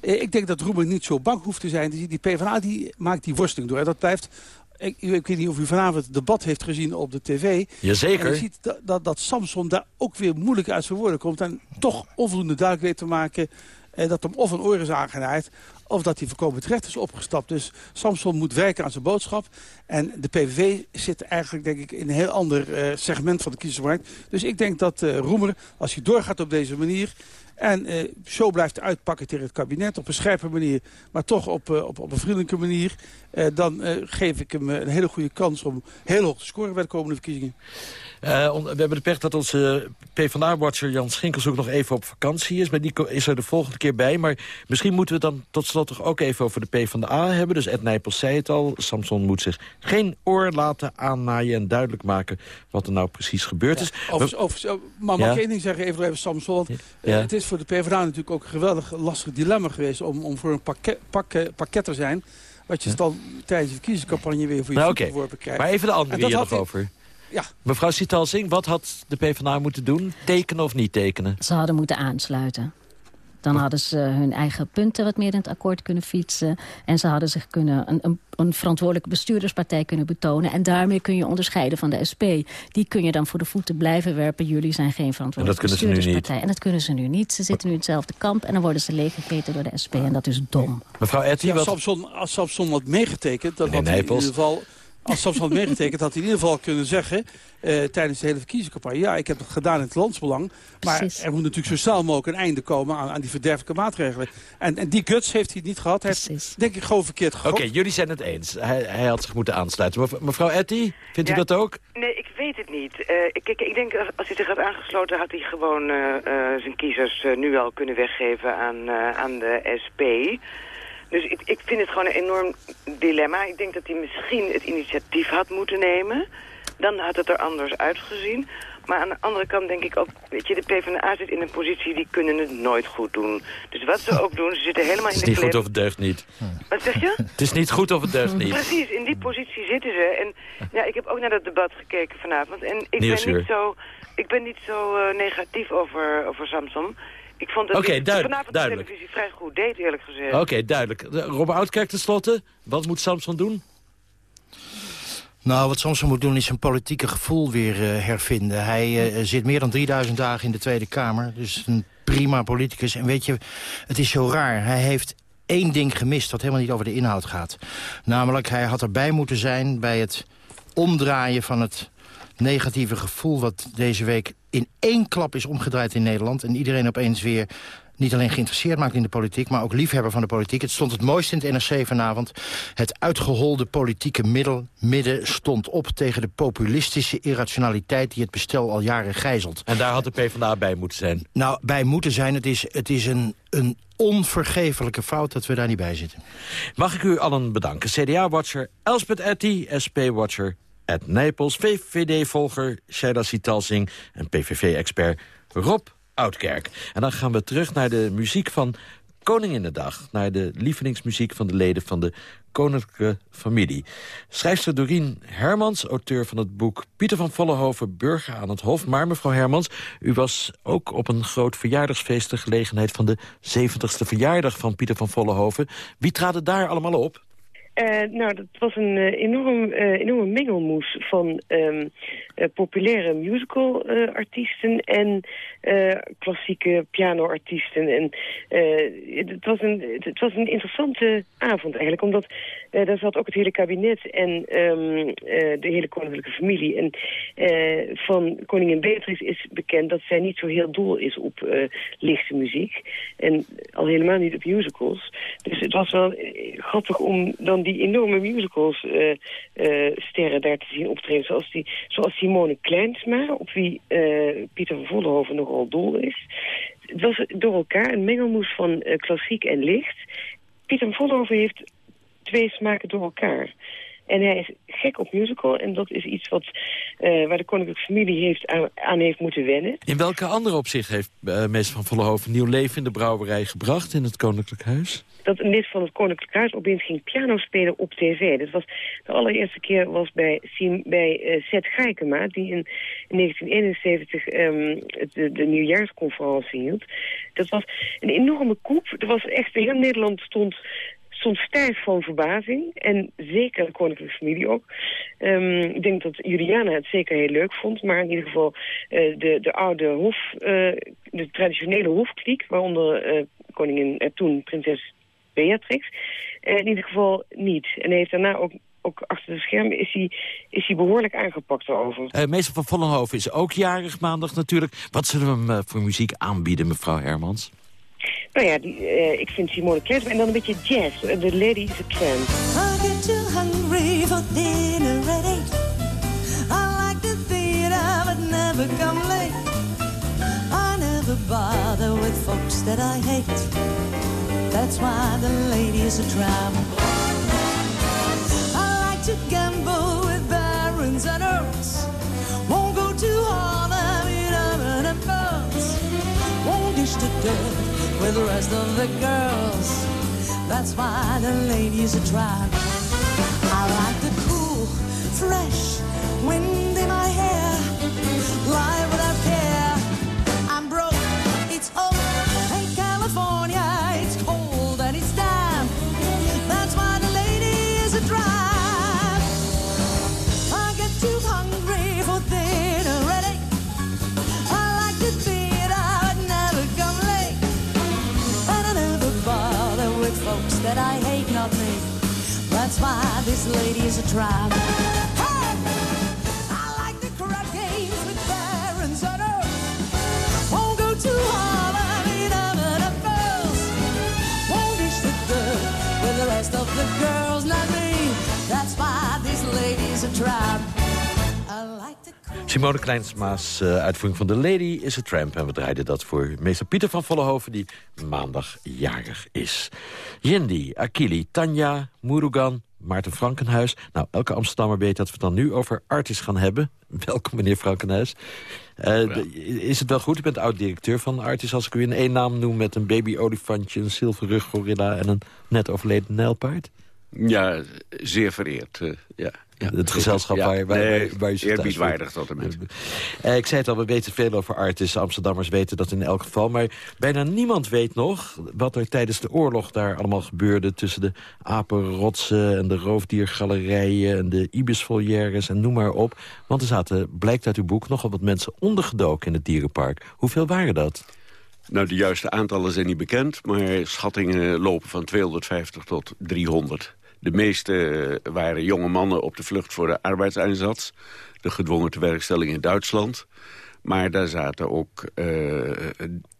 Eh, ik denk dat Roemer niet zo bang hoeft te zijn. Die, die PvdA die maakt die worsteling door. En dat blijft... Ik, ik weet niet of u vanavond het debat heeft gezien op de tv. Jazeker. En je ziet dat, dat, dat Samson daar ook weer moeilijk uit zijn woorden komt. En toch onvoldoende duidelijk weet te maken... eh, dat hem of een oor is aangenaaid... of dat hij voorkomen terecht is opgestapt. Dus Samson moet werken aan zijn boodschap. En de PVV zit eigenlijk, denk ik, in een heel ander eh, segment van de kiezersmarkt. Dus ik denk dat eh, Roemer, als hij doorgaat op deze manier... En eh, zo blijft uitpakken tegen het kabinet op een scherpe manier, maar toch op, op, een vriendelijke manier. dan geef ik hem een hele goede kans om heel hoog te scoren bij de komende verkiezingen. We hebben de pech dat onze PvdA-watcher Jan Schinkels ook nog even op vakantie is. Maar die is er de volgende keer bij. Maar misschien moeten we het dan tot slot toch ook even over de PvdA hebben. Dus Ed Nijpels zei het al. Samson moet zich geen oor laten aannaaien en duidelijk maken wat er nou precies gebeurd is. Overigens, overigens, eh, maar mag Ja? ik één ding zeggen, even, even Samson? Want, eh. Het is voor de PvdA natuurlijk ook een geweldig lastig dilemma geweest... om, om voor een pakket, pakket, pakket te zijn... wat je dan tijdens de verkiezingscampagne weer voor je Nou, geworpen krijgt. Maar even de andere hier had nog over. Ja. Mevrouw Sitalsing, wat had de PvdA moeten doen? Tekenen of niet tekenen? Ze hadden moeten aansluiten. Dan hadden ze hun eigen punten wat meer in het akkoord kunnen fietsen. En ze hadden zich kunnen een, een, een verantwoordelijke bestuurderspartij kunnen betonen. En daarmee kun je onderscheiden van de SP. Die kun je dan voor de voeten blijven werpen. Jullie zijn geen verantwoordelijke En dat kunnen ze nu niet. bestuurderspartij. En dat kunnen ze nu niet. Ze zitten nu in hetzelfde kamp en dan worden ze leeggegeten door de SP. En dat is dom. Mevrouw Etty, Ja, wat... Samson, als Samson had meegetekend, dan Meneer had hij in ieder geval... Als Samson had meegetekend, had hij in ieder geval kunnen zeggen... eh, tijdens de hele verkiezingscampagne... ja, ik heb het gedaan in het landsbelang... maar Precies. er moet natuurlijk zo snel mogelijk een einde komen... aan, aan die verderfelijke maatregelen. En, en die guts heeft hij niet gehad. Hij heeft, denk ik, gewoon verkeerd Oké, gegokt. jullie zijn het eens. Hij, hij had zich moeten aansluiten. Mev- Mevrouw Etty, vindt u dat ook? Nee, ik weet het niet. Eh, ik- kijk, ik denk als hij zich had aangesloten, had hij gewoon eh, eh, zijn kiezers nu al kunnen weggeven aan, eh, aan de SP. Dus ik, ik vind het gewoon een enorm dilemma. Ik denk dat hij misschien het initiatief had moeten nemen. dan had het er anders uitgezien. Maar aan de andere kant denk ik ook, weet je, de PvdA zit in een positie, die kunnen het nooit goed doen. Dus wat ze ook doen, ze zitten helemaal in Het is de niet goed of het deugt niet. Wat zeg je? Het is niet goed of het deugt niet. Precies, in die positie zitten ze. En ja, ik heb ook naar dat debat gekeken vanavond. En ik Nieuwsuur. ben niet zo, ik ben niet zo eh, negatief over, over Samson. Ik vond dat Oké, hij duidelijk, vanavond duidelijk. de televisie vrij goed deed, eerlijk gezegd. Oké, duidelijk. De- Rob Oudkerk tenslotte. Wat moet Samson doen? Nou, wat Samson moet doen is zijn politieke gevoel weer eh, hervinden. Hij eh, zit meer dan 3000 dagen in de Tweede Kamer. Dus een prima politicus. En weet je, het is zo raar. Hij heeft één ding gemist dat helemaal niet over de inhoud gaat. Namelijk, hij had erbij moeten zijn bij het omdraaien van het negatieve gevoel... wat deze week in één klap is omgedraaid in Nederland. En iedereen opeens weer niet alleen geïnteresseerd maakt in de politiek... maar ook liefhebber van de politiek. Het stond het mooist in het NRC vanavond. Het uitgeholde politieke middel, midden stond op... tegen de populistische irrationaliteit die het bestel al jaren gijzelt. En daar had de PvdA bij moeten zijn. Nou, bij moeten zijn, het is, het is een, een onvergevelijke fout dat we daar niet bij zitten. Mag ik u allen bedanken. CDA-watcher Elspeth Etty, SP-watcher Ed Nijpels... VVD-volger Sheila Sitalsing en PVV-expert Rob Oudkerk. En dan gaan we terug naar de muziek van Koninginnedag. Naar de lievelingsmuziek van de leden van de koninklijke familie. Schrijfster Dorien Hermans, auteur van het boek... Pieter van Vollenhoven, Burger aan het Hof. Maar mevrouw Hermans, u was ook op een groot verjaardagsfeest... de gelegenheid van de 70ste verjaardag van Pieter van Vollenhoven. Wie traden daar allemaal op? Eh, nou, dat was een eh, enorm, eh, enorme mengelmoes van eh, populaire musical-artiesten en eh, klassieke piano-artiesten. En eh, het, was een, het, was een interessante avond eigenlijk, omdat eh, daar zat ook het hele kabinet en ehm, eh, de hele koninklijke familie. En eh, van koningin Beatrix is bekend dat zij niet zo heel dol is op eh, lichte muziek. En al helemaal niet op musicals. Dus het was wel eh, grappig om dan die enorme musicals eh, eh, sterren daar te zien optreden. Zoals, die, zoals Simone Kleinsma, op wie eh, Pieter van Vollenhoven nogal dol is. Het was door elkaar een mengelmoes van eh, klassiek en licht. Pieter van Vollenhoven heeft twee smaken door elkaar. En hij is gek op musical en dat is iets wat, eh, waar de koninklijke familie heeft aan, aan heeft moeten wennen. In welke andere opzicht heeft eh, meester van Vollenhoven... nieuw leven in de brouwerij gebracht in het Koninklijk Huis? dat een lid van het Koninklijk Huis opeens ging piano spelen op tv. Dat was de allereerste keer was bij, bij eh, Seth die in, in 1971 ehm, het- de, de nieuwjaarsconferentie hield. Dat was een enorme koep. Er was echt, heel Nederland stond stond stijf van verbazing. En zeker de koninklijke familie ook. Ehm, ik denk dat Juliana het zeker heel leuk vond. Maar in ieder geval eh, de, de oude hof, eh, de traditionele hofkliek... waaronder eh, koningin, eh, toen prinses Beatrix. In ieder geval niet. En hij heeft daarna ook, ook achter de schermen is hij, is hij behoorlijk aangepakt. Eh, meester van Vollenhoven is ook jarig maandag natuurlijk. Wat zullen we hem voor muziek aanbieden, mevrouw Hermans? Nou ja, die, eh, ik vind Simone Kleinsma en dan een beetje jazz. Eh, The Lady is a Tramp. I get too hungry for dinner at eight. I like the theater, but never come late. I never bother with folks that I hate. That's why the lady is a tramp. I like to gamble with barons and earls. Won't go to Harlem, and pearls. Won't dish the dirt with the rest of the girls. That's why the ladies is a. I like the cool, fresh wind in my hair. Lie without that I hate, not me. That's why this lady is a tramp. Hey! I like the crap games with barons on earth. Won't go to Harlem, eat up the girls. Won't dish the dirt with the rest of the girls, not me. That's why this lady is a tramp. Simone Kleinsma's eh, uitvoering van The Lady is a Tramp. En we draaiden dat voor meester Pieter van Vollenhoven... die maandag jarig is. Yendi, Akili, Tanja, Murugan, Maarten Frankenhuis. Nou, elke Amsterdammer weet dat we het dan nu over Artis gaan hebben. Welkom, meneer Frankenhuis. Eh, is het wel goed? U bent oud-directeur van Artis. Als ik u in één naam noem met een baby-olifantje... een zilverrug gorilla en een net overleden nijlpaard? Ja, zeer vereerd. eh, ja, ja. Het gezelschap Ja, waar, je- waar, nee, waar, je eerbiedwaardig tot en met. Eh, ik zei het al, we weten veel over Artis. Amsterdammers weten dat in elk geval. Maar bijna niemand weet nog wat er tijdens de oorlog daar allemaal gebeurde... tussen de apenrotsen en de roofdiergalerijen en de ibisvolières en noem maar op. Want er zaten, blijkt uit uw boek, nogal wat mensen ondergedoken in het dierenpark. Hoeveel waren dat? Nou, de juiste aantallen zijn niet bekend, maar schattingen lopen van 250 tot 300. De meeste eh, waren jonge mannen op de vlucht voor de arbeidseinsatz. De gedwongen tewerkstelling in Duitsland. Maar daar zaten ook eh,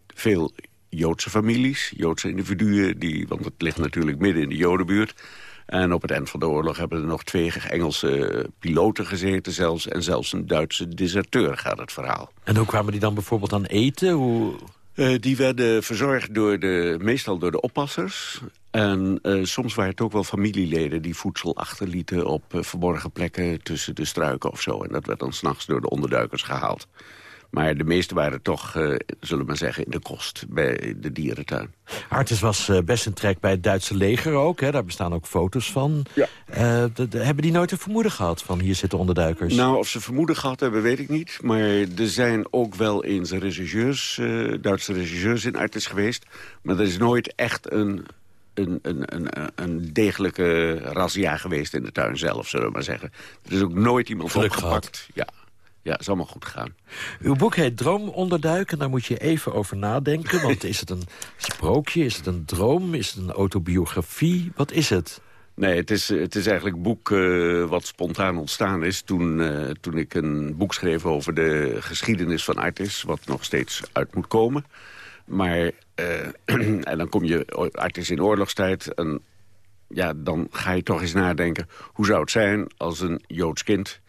veel Joodse families, Joodse individuen... Die, want het ligt natuurlijk midden in de Jodenbuurt. En op het eind van de oorlog hebben er nog twee Engelse piloten gezeten zelfs... en zelfs een Duitse deserteur gaat het verhaal. En hoe kwamen die dan bijvoorbeeld aan eten? Hoe... Eh, die werden verzorgd door de, meestal door de oppassers. En eh, soms waren het ook wel familieleden die voedsel achterlieten... op eh, verborgen plekken tussen de struiken of zo. En dat werd dan s'nachts door de onderduikers gehaald. Maar de meeste waren toch, eh, zullen we maar zeggen, in de kost bij de dierentuin. Artis was eh, best een trek bij het Duitse leger ook. Hè? Daar bestaan ook foto's van. Eh, hebben die nooit een vermoeden gehad van hier zitten onderduikers? Nou, of ze vermoeden gehad hebben, weet ik niet. Maar er zijn ook wel eens regisseurs, eh, Duitse regisseurs in Artis geweest. Maar er is nooit echt een, een, een, een, een degelijke razzia geweest in de tuin zelf, zullen we maar zeggen. Er is ook nooit iemand Geluk opgepakt. Ja. Ja, is allemaal goed gegaan. Uw boek heet Droomonderduiken. Daar moet je even over nadenken. Want is het een sprookje? Is het een droom? Is het een autobiografie? Wat is het? Nee, het is, het is eigenlijk een boek eh, wat spontaan ontstaan is... Toen, eh, toen ik een boek schreef over de geschiedenis van Artis... wat nog steeds uit moet komen. Maar, eh, en dan kom je Artis in oorlogstijd... en ja, dan ga je toch eens nadenken... hoe zou het zijn als een Joods kind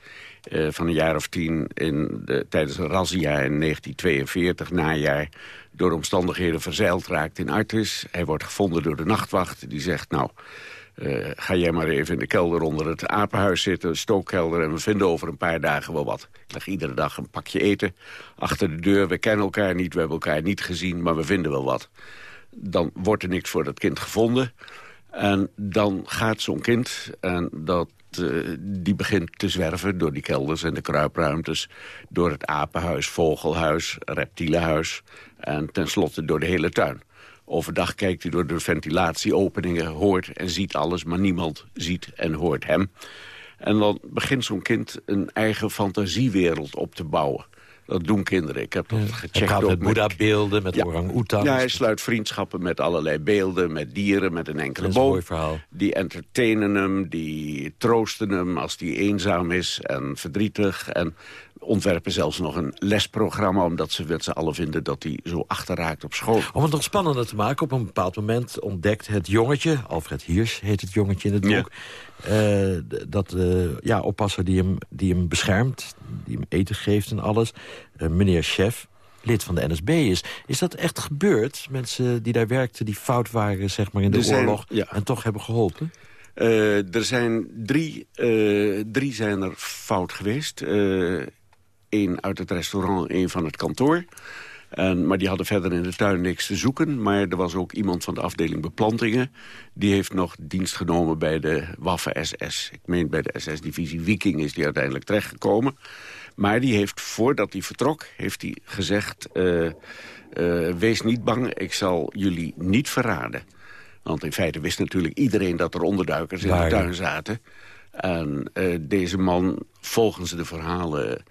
eh, van een jaar of tien... In de, tijdens een razzia in 1942, najaar... door omstandigheden verzeild raakt in Artis. Hij wordt gevonden door de nachtwacht. Die zegt, nou, eh, ga jij maar even in de kelder onder het apenhuis zitten... een stookkelder, en we vinden over een paar dagen wel wat. Ik leg iedere dag een pakje eten achter de deur. We kennen elkaar niet, we hebben elkaar niet gezien, maar we vinden wel wat. Dan wordt er niks voor dat kind gevonden... En dan gaat zo'n kind, en dat, eh, die begint te zwerven door die kelders en de kruipruimtes... door het apenhuis, vogelhuis, reptielenhuis en tenslotte door de hele tuin. Overdag kijkt hij door de ventilatieopeningen, hoort en ziet alles... maar niemand ziet en hoort hem. En dan begint zo'n kind een eigen fantasiewereld op te bouwen. Dat doen kinderen. Ik heb dat gecheckt. Hij met Boeddha-beelden, met orang-oetangs. Ja, hij sluit vriendschappen met allerlei beelden, met dieren, met een enkele Dat is een boom. mooi verhaal. Die entertainen hem, die troosten hem als hij eenzaam is en verdrietig. En ontwerpen zelfs nog een lesprogramma... omdat ze met z'n allen vinden dat hij zo achterraakt op school. Om het nog spannender te maken, op een bepaald moment ontdekt het jongetje... Alfred Hiers heet het jongetje in het boek... eh, d- dat de ja, oppasser die hem, die hem beschermt, die hem eten geeft en alles... eh, meneer Chef, lid van de NSB is. Is dat echt gebeurd? Mensen die daar werkten, die fout waren zeg maar, in de zijn- oorlog... ja. en toch hebben geholpen? Eh, er zijn drie, eh, drie zijn er fout geweest. Eén uit het restaurant, één van het kantoor. En, maar die hadden verder in de tuin niks te zoeken. Maar er was ook iemand van de afdeling beplantingen. Die heeft nog dienst genomen bij de Waffen-SS. Ik meen bij de SS-divisie Viking is die uiteindelijk terechtgekomen. Maar die heeft, voordat hij vertrok, heeft hij gezegd... eh, eh, wees niet bang, ik zal jullie niet verraden. Want in feite wist natuurlijk iedereen dat er onderduikers in de tuin zaten. En eh, deze man, volgens de verhalen,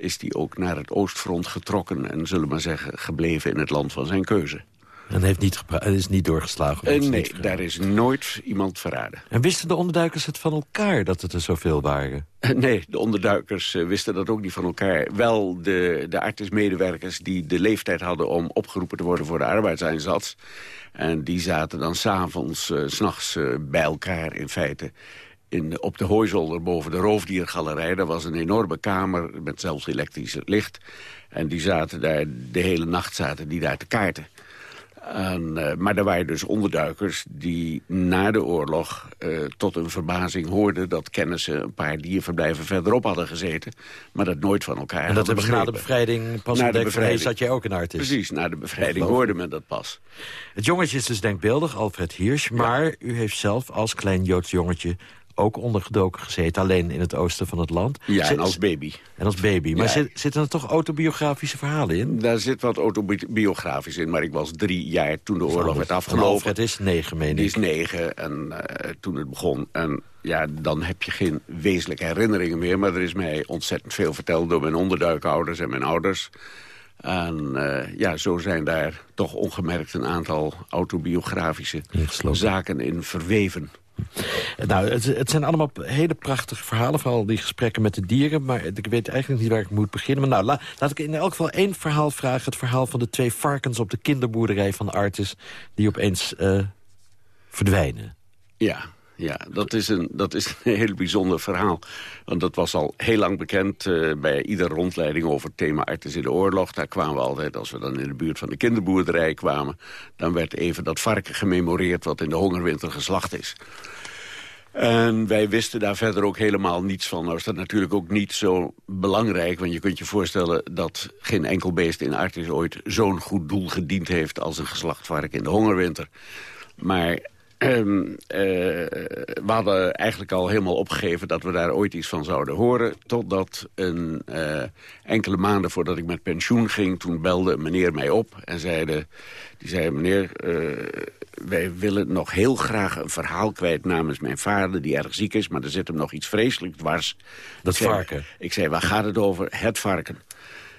is die ook naar het oostfront getrokken... en zullen we maar zeggen, gebleven in het land van zijn keuze. En heeft niet is niet doorgeslagen? Eh, nee, daar is nooit iemand verraden. En wisten de onderduikers het van elkaar dat het er zoveel waren? Nee, de onderduikers eh, wisten dat ook niet van elkaar. Wel de, de artismedewerkers die de leeftijd hadden om opgeroepen te worden voor de arbeidseinsatz. En die zaten dan s'avonds, uh, s'nachts uh, bij elkaar in feite... In, op de hooizolder boven de roofdiergalerij. Dat was een enorme kamer met zelfs elektrisch licht. En die zaten daar, de hele nacht zaten die daar te kaarten. En, eh, maar er waren dus onderduikers die na de oorlog eh, tot hun verbazing hoorden... dat kennissen een paar dierverblijven verderop hadden gezeten... maar dat nooit van elkaar En dat hebben ze na de bevrijding pas Na de ontdekt bevrijding. zat jij ook in artis? Precies, na de bevrijding hoorde men dat pas. Het jongetje is dus denkbeeldig, Alfred Hirsch. Maar u heeft zelf als klein Joods jongetje ook ondergedoken gezeten. Alleen in het oosten van het land. Ja, en als baby. En als baby. Maar Ja. zit- zitten er toch autobiografische verhalen in? Daar zit wat autobiografisch in, maar ik was drie jaar toen de oorlog werd afgelopen. Alfred is negen, meen Die ik. is negen en eh, toen het begon. En ja, dan heb je geen wezenlijke herinneringen meer. Maar er is mij ontzettend veel verteld door mijn onderduikouders en mijn ouders. En eh, ja, zo zijn daar toch ongemerkt een aantal autobiografische zaken in verweven. Nou, het, het zijn allemaal hele prachtige verhalen. Vooral die gesprekken met de dieren. Maar ik weet eigenlijk niet waar ik moet beginnen. Maar nou, la- laat ik in elk geval één verhaal vragen. Het verhaal van de twee varkens op de kinderboerderij van Artis. Die opeens eh, verdwijnen. Ja, ja dat, is een, dat is een heel bijzonder verhaal. Want dat was al heel lang bekend eh, bij iedere rondleiding over het thema artis in de oorlog. Daar kwamen we altijd, als we dan in de buurt van de kinderboerderij kwamen... dan werd even dat varken gememoreerd wat in de hongerwinter geslacht is. En wij wisten daar verder ook helemaal niets van. Nou is dat natuurlijk ook niet zo belangrijk. Want je kunt je voorstellen dat geen enkel beest in Artis ooit zo'n goed doel gediend heeft... als een geslacht varken in de hongerwinter. Maar ehm, eh, we hadden eigenlijk al helemaal opgegeven dat we daar ooit iets van zouden horen. Totdat een eh, enkele maanden voordat ik met pensioen ging... toen belde een meneer mij op en zeide, die zei... meneer, eh, wij willen nog heel graag een verhaal kwijt namens mijn vader... die erg ziek is, maar er zit hem nog iets vreselijk dwars. Dat Ik zei- varken. Ik zei, waar gaat het over? Het varken.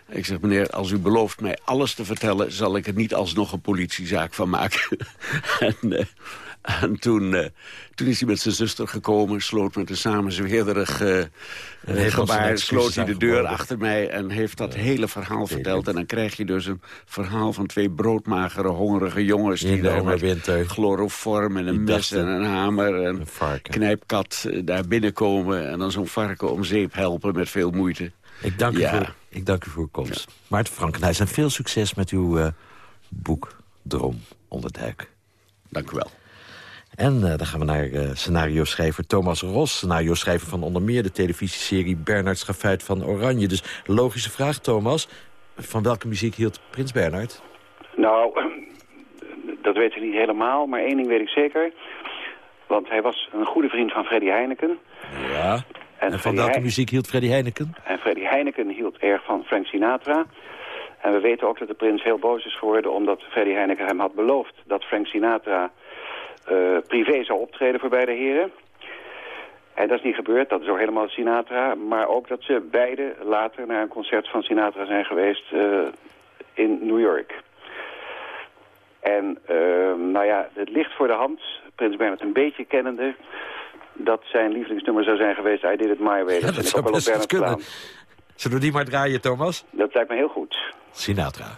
Ik zeg, meneer, als u belooft mij alles te vertellen... zal ik er niet alsnog een politiezaak van maken. en en toen, eh, toen is hij met zijn zuster gekomen... sloot met een samenzweerderig zijn gebaar... sloot hij de deur achter mij... en heeft dat hele verhaal verteld. En dan krijg je dus een verhaal van twee broodmagere, hongerige jongens... Die daar met hongerwinter. chloroform en een mes en een hamer... en knijpkat eh, daar binnenkomen... en dan zo'n varken om zeep helpen met veel moeite. Ik dank, Ja. u, voor, ik dank u voor uw komst. Maarten Frankenhuis, en veel succes met uw eh, boek Droom Onderduik. Dank u wel. En eh, dan gaan we naar eh, scenario-schrijver Thomas Ros. Scenario-schrijver van onder meer de televisieserie Bernard Schafuit van Oranje. Dus logische vraag, Thomas. Van welke muziek hield Prins Bernard? Nou, dat weet ik niet helemaal, maar één ding weet ik zeker. Want hij was een goede vriend van Freddy Heineken. Ja. En, van Freddy welke muziek hield Freddy Heineken? En Freddy Heineken hield erg van Frank Sinatra. En we weten ook dat de prins heel boos is geworden... omdat Freddy Heineken hem had beloofd dat Frank Sinatra privé zou optreden voor beide heren. En dat is niet gebeurd, dat is ook helemaal Sinatra. Maar ook dat ze beide later naar een concert van Sinatra zijn geweest eh, in New York. En eh, nou ja, het ligt voor de hand, Prins Bernhard een beetje kennende... dat zijn lievelingsnummer zou zijn geweest I Did It My Way. Dat vind ik ook wel op Bernhard. Zullen we die maar draaien, Thomas? Dat lijkt me heel goed. Sinatra.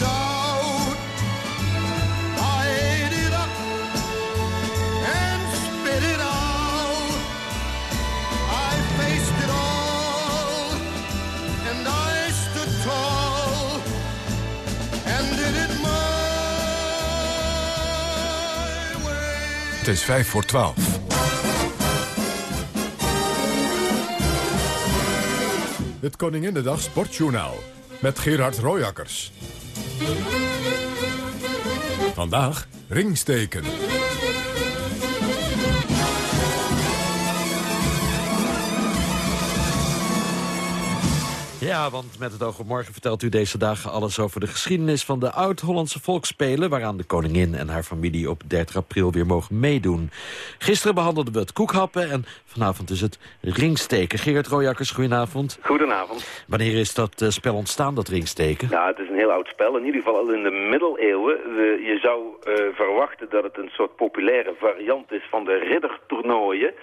is vijf voor twaalf. Het Koninginnedag Sportjournaal met Gerard Royakkers. Vandaag ringsteken. Ja, want met het oog op morgen vertelt u deze dagen alles over de geschiedenis van de Oud-Hollandse Volksspelen... waaraan de koningin en haar familie op 30 april weer mogen meedoen. Gisteren behandelden we het koekhappen en vanavond is het ringsteken. Gerard Royakkers, goedenavond. Goedenavond. Wanneer is dat eh, spel ontstaan, dat ringsteken? Ja, het is een heel oud spel. In ieder geval al in de middeleeuwen. We- je zou eh, verwachten dat het een soort populaire variant is van de riddertoernooien.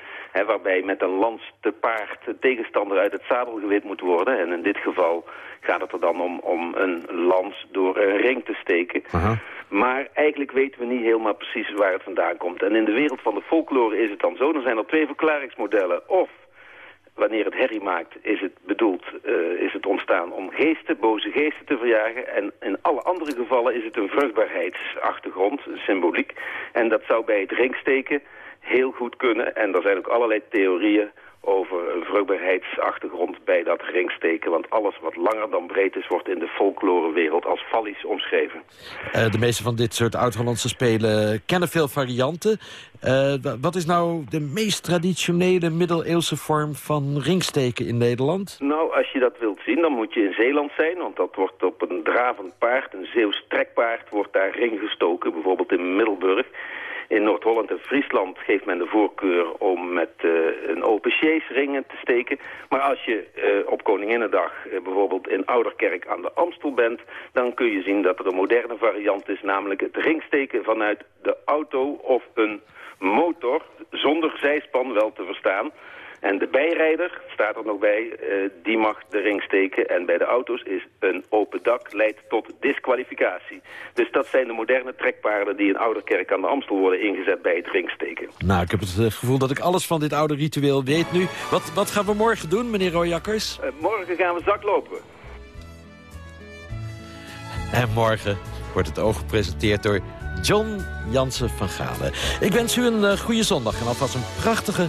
Waarbij met een lans te paard de tegenstander uit het zadel gewit moet worden. En in dit geval gaat het er dan om, om een lans door een ring te steken. Maar eigenlijk weten we niet helemaal precies waar het vandaan komt. En in de wereld van de folklore is het dan zo. Dan zijn er twee verklaringsmodellen. Of wanneer het herrie maakt, is het bedoeld, eh, is het ontstaan om geesten, boze geesten te verjagen. En in alle andere gevallen is het een vruchtbaarheidsachtergrond, symboliek. En dat zou bij het ringsteken heel goed kunnen. En er zijn ook allerlei theorieën over een vruchtbaarheidsachtergrond bij dat ringsteken. Want alles wat langer dan breed is, wordt in de folklorewereld als fallies omschreven. Eh, de meeste van dit soort Oud-Hollandse spelen kennen veel varianten. Eh, wa- wat is nou de meest traditionele middeleeuwse vorm van ringsteken in Nederland? Nou, als je dat wilt zien, dan moet je in Zeeland zijn. Want dat wordt op een dravend paard, een Zeeuws trekpaard, wordt daar ring gestoken. Bijvoorbeeld in Middelburg. In Noord-Holland en Friesland geeft men de voorkeur om met eh, een open sjees ringen te steken. Maar als je eh, op Koninginnedag eh, bijvoorbeeld in Ouderkerk aan de Amstel bent... dan kun je zien dat er een moderne variant is, namelijk het ringsteken vanuit de auto of een motor, zonder zijspan wel te verstaan... En de bijrijder, staat er nog bij, eh, die mag de ring steken. En bij de auto's is een open dak leidt tot disqualificatie. Dus dat zijn de moderne trekpaarden die in Ouderkerk aan de Amstel worden ingezet bij het ringsteken. Nou, ik heb het eh, gevoel dat ik alles van dit oude ritueel weet nu. Wat, wat gaan we morgen doen, meneer Royakkers? Eh, morgen gaan we zaklopen. En morgen wordt het oog gepresenteerd door John Jansen van Galen. Ik wens u een goede zondag en alvast een prachtige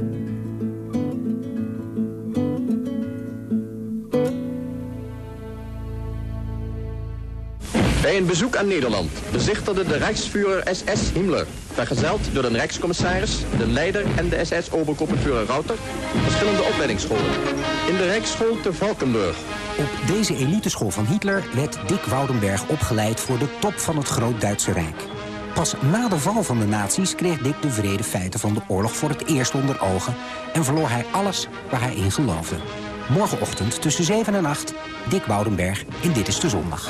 Bij een bezoek aan Nederland bezichtigde de Rijksführer SS Himmler, vergezeld door de Rijkscommissaris, de leider en de SS-oberkoppenvuurder Rauter, verschillende opleidingsscholen. In de Rijksschool te Valkenburg. Op deze eliteschool van Hitler werd Dick Woudenberg opgeleid voor de top van het Groot-Duitse Rijk. Pas na de val van de nazi's kreeg Dick de vrede feiten van de oorlog voor het eerst onder ogen... en verloor hij alles waar hij in geloofde. Morgenochtend tussen 7 en 8, Dick Woudenberg in Dit is de Zondag.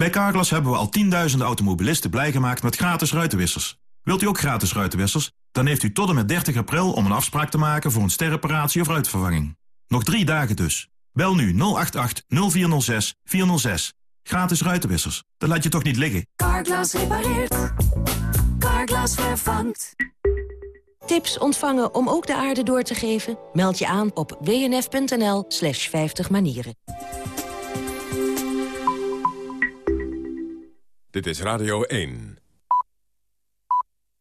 Bij Carglass hebben we al tienduizenden automobilisten blij gemaakt met gratis ruitenwissers. Wilt u ook gratis ruitenwissers? Dan heeft u tot en met 30 april om een afspraak te maken voor een sterreparatie of ruitvervanging. Nog drie dagen dus. Bel nu 088 0406 406. Gratis ruitenwissers. Dat laat je toch niet liggen? Carglass repareert. Carglass vervangt. Tips ontvangen om ook de aarde door te geven? Meld je aan op wnf.nl slash 50 manieren. Dit is Radio 1.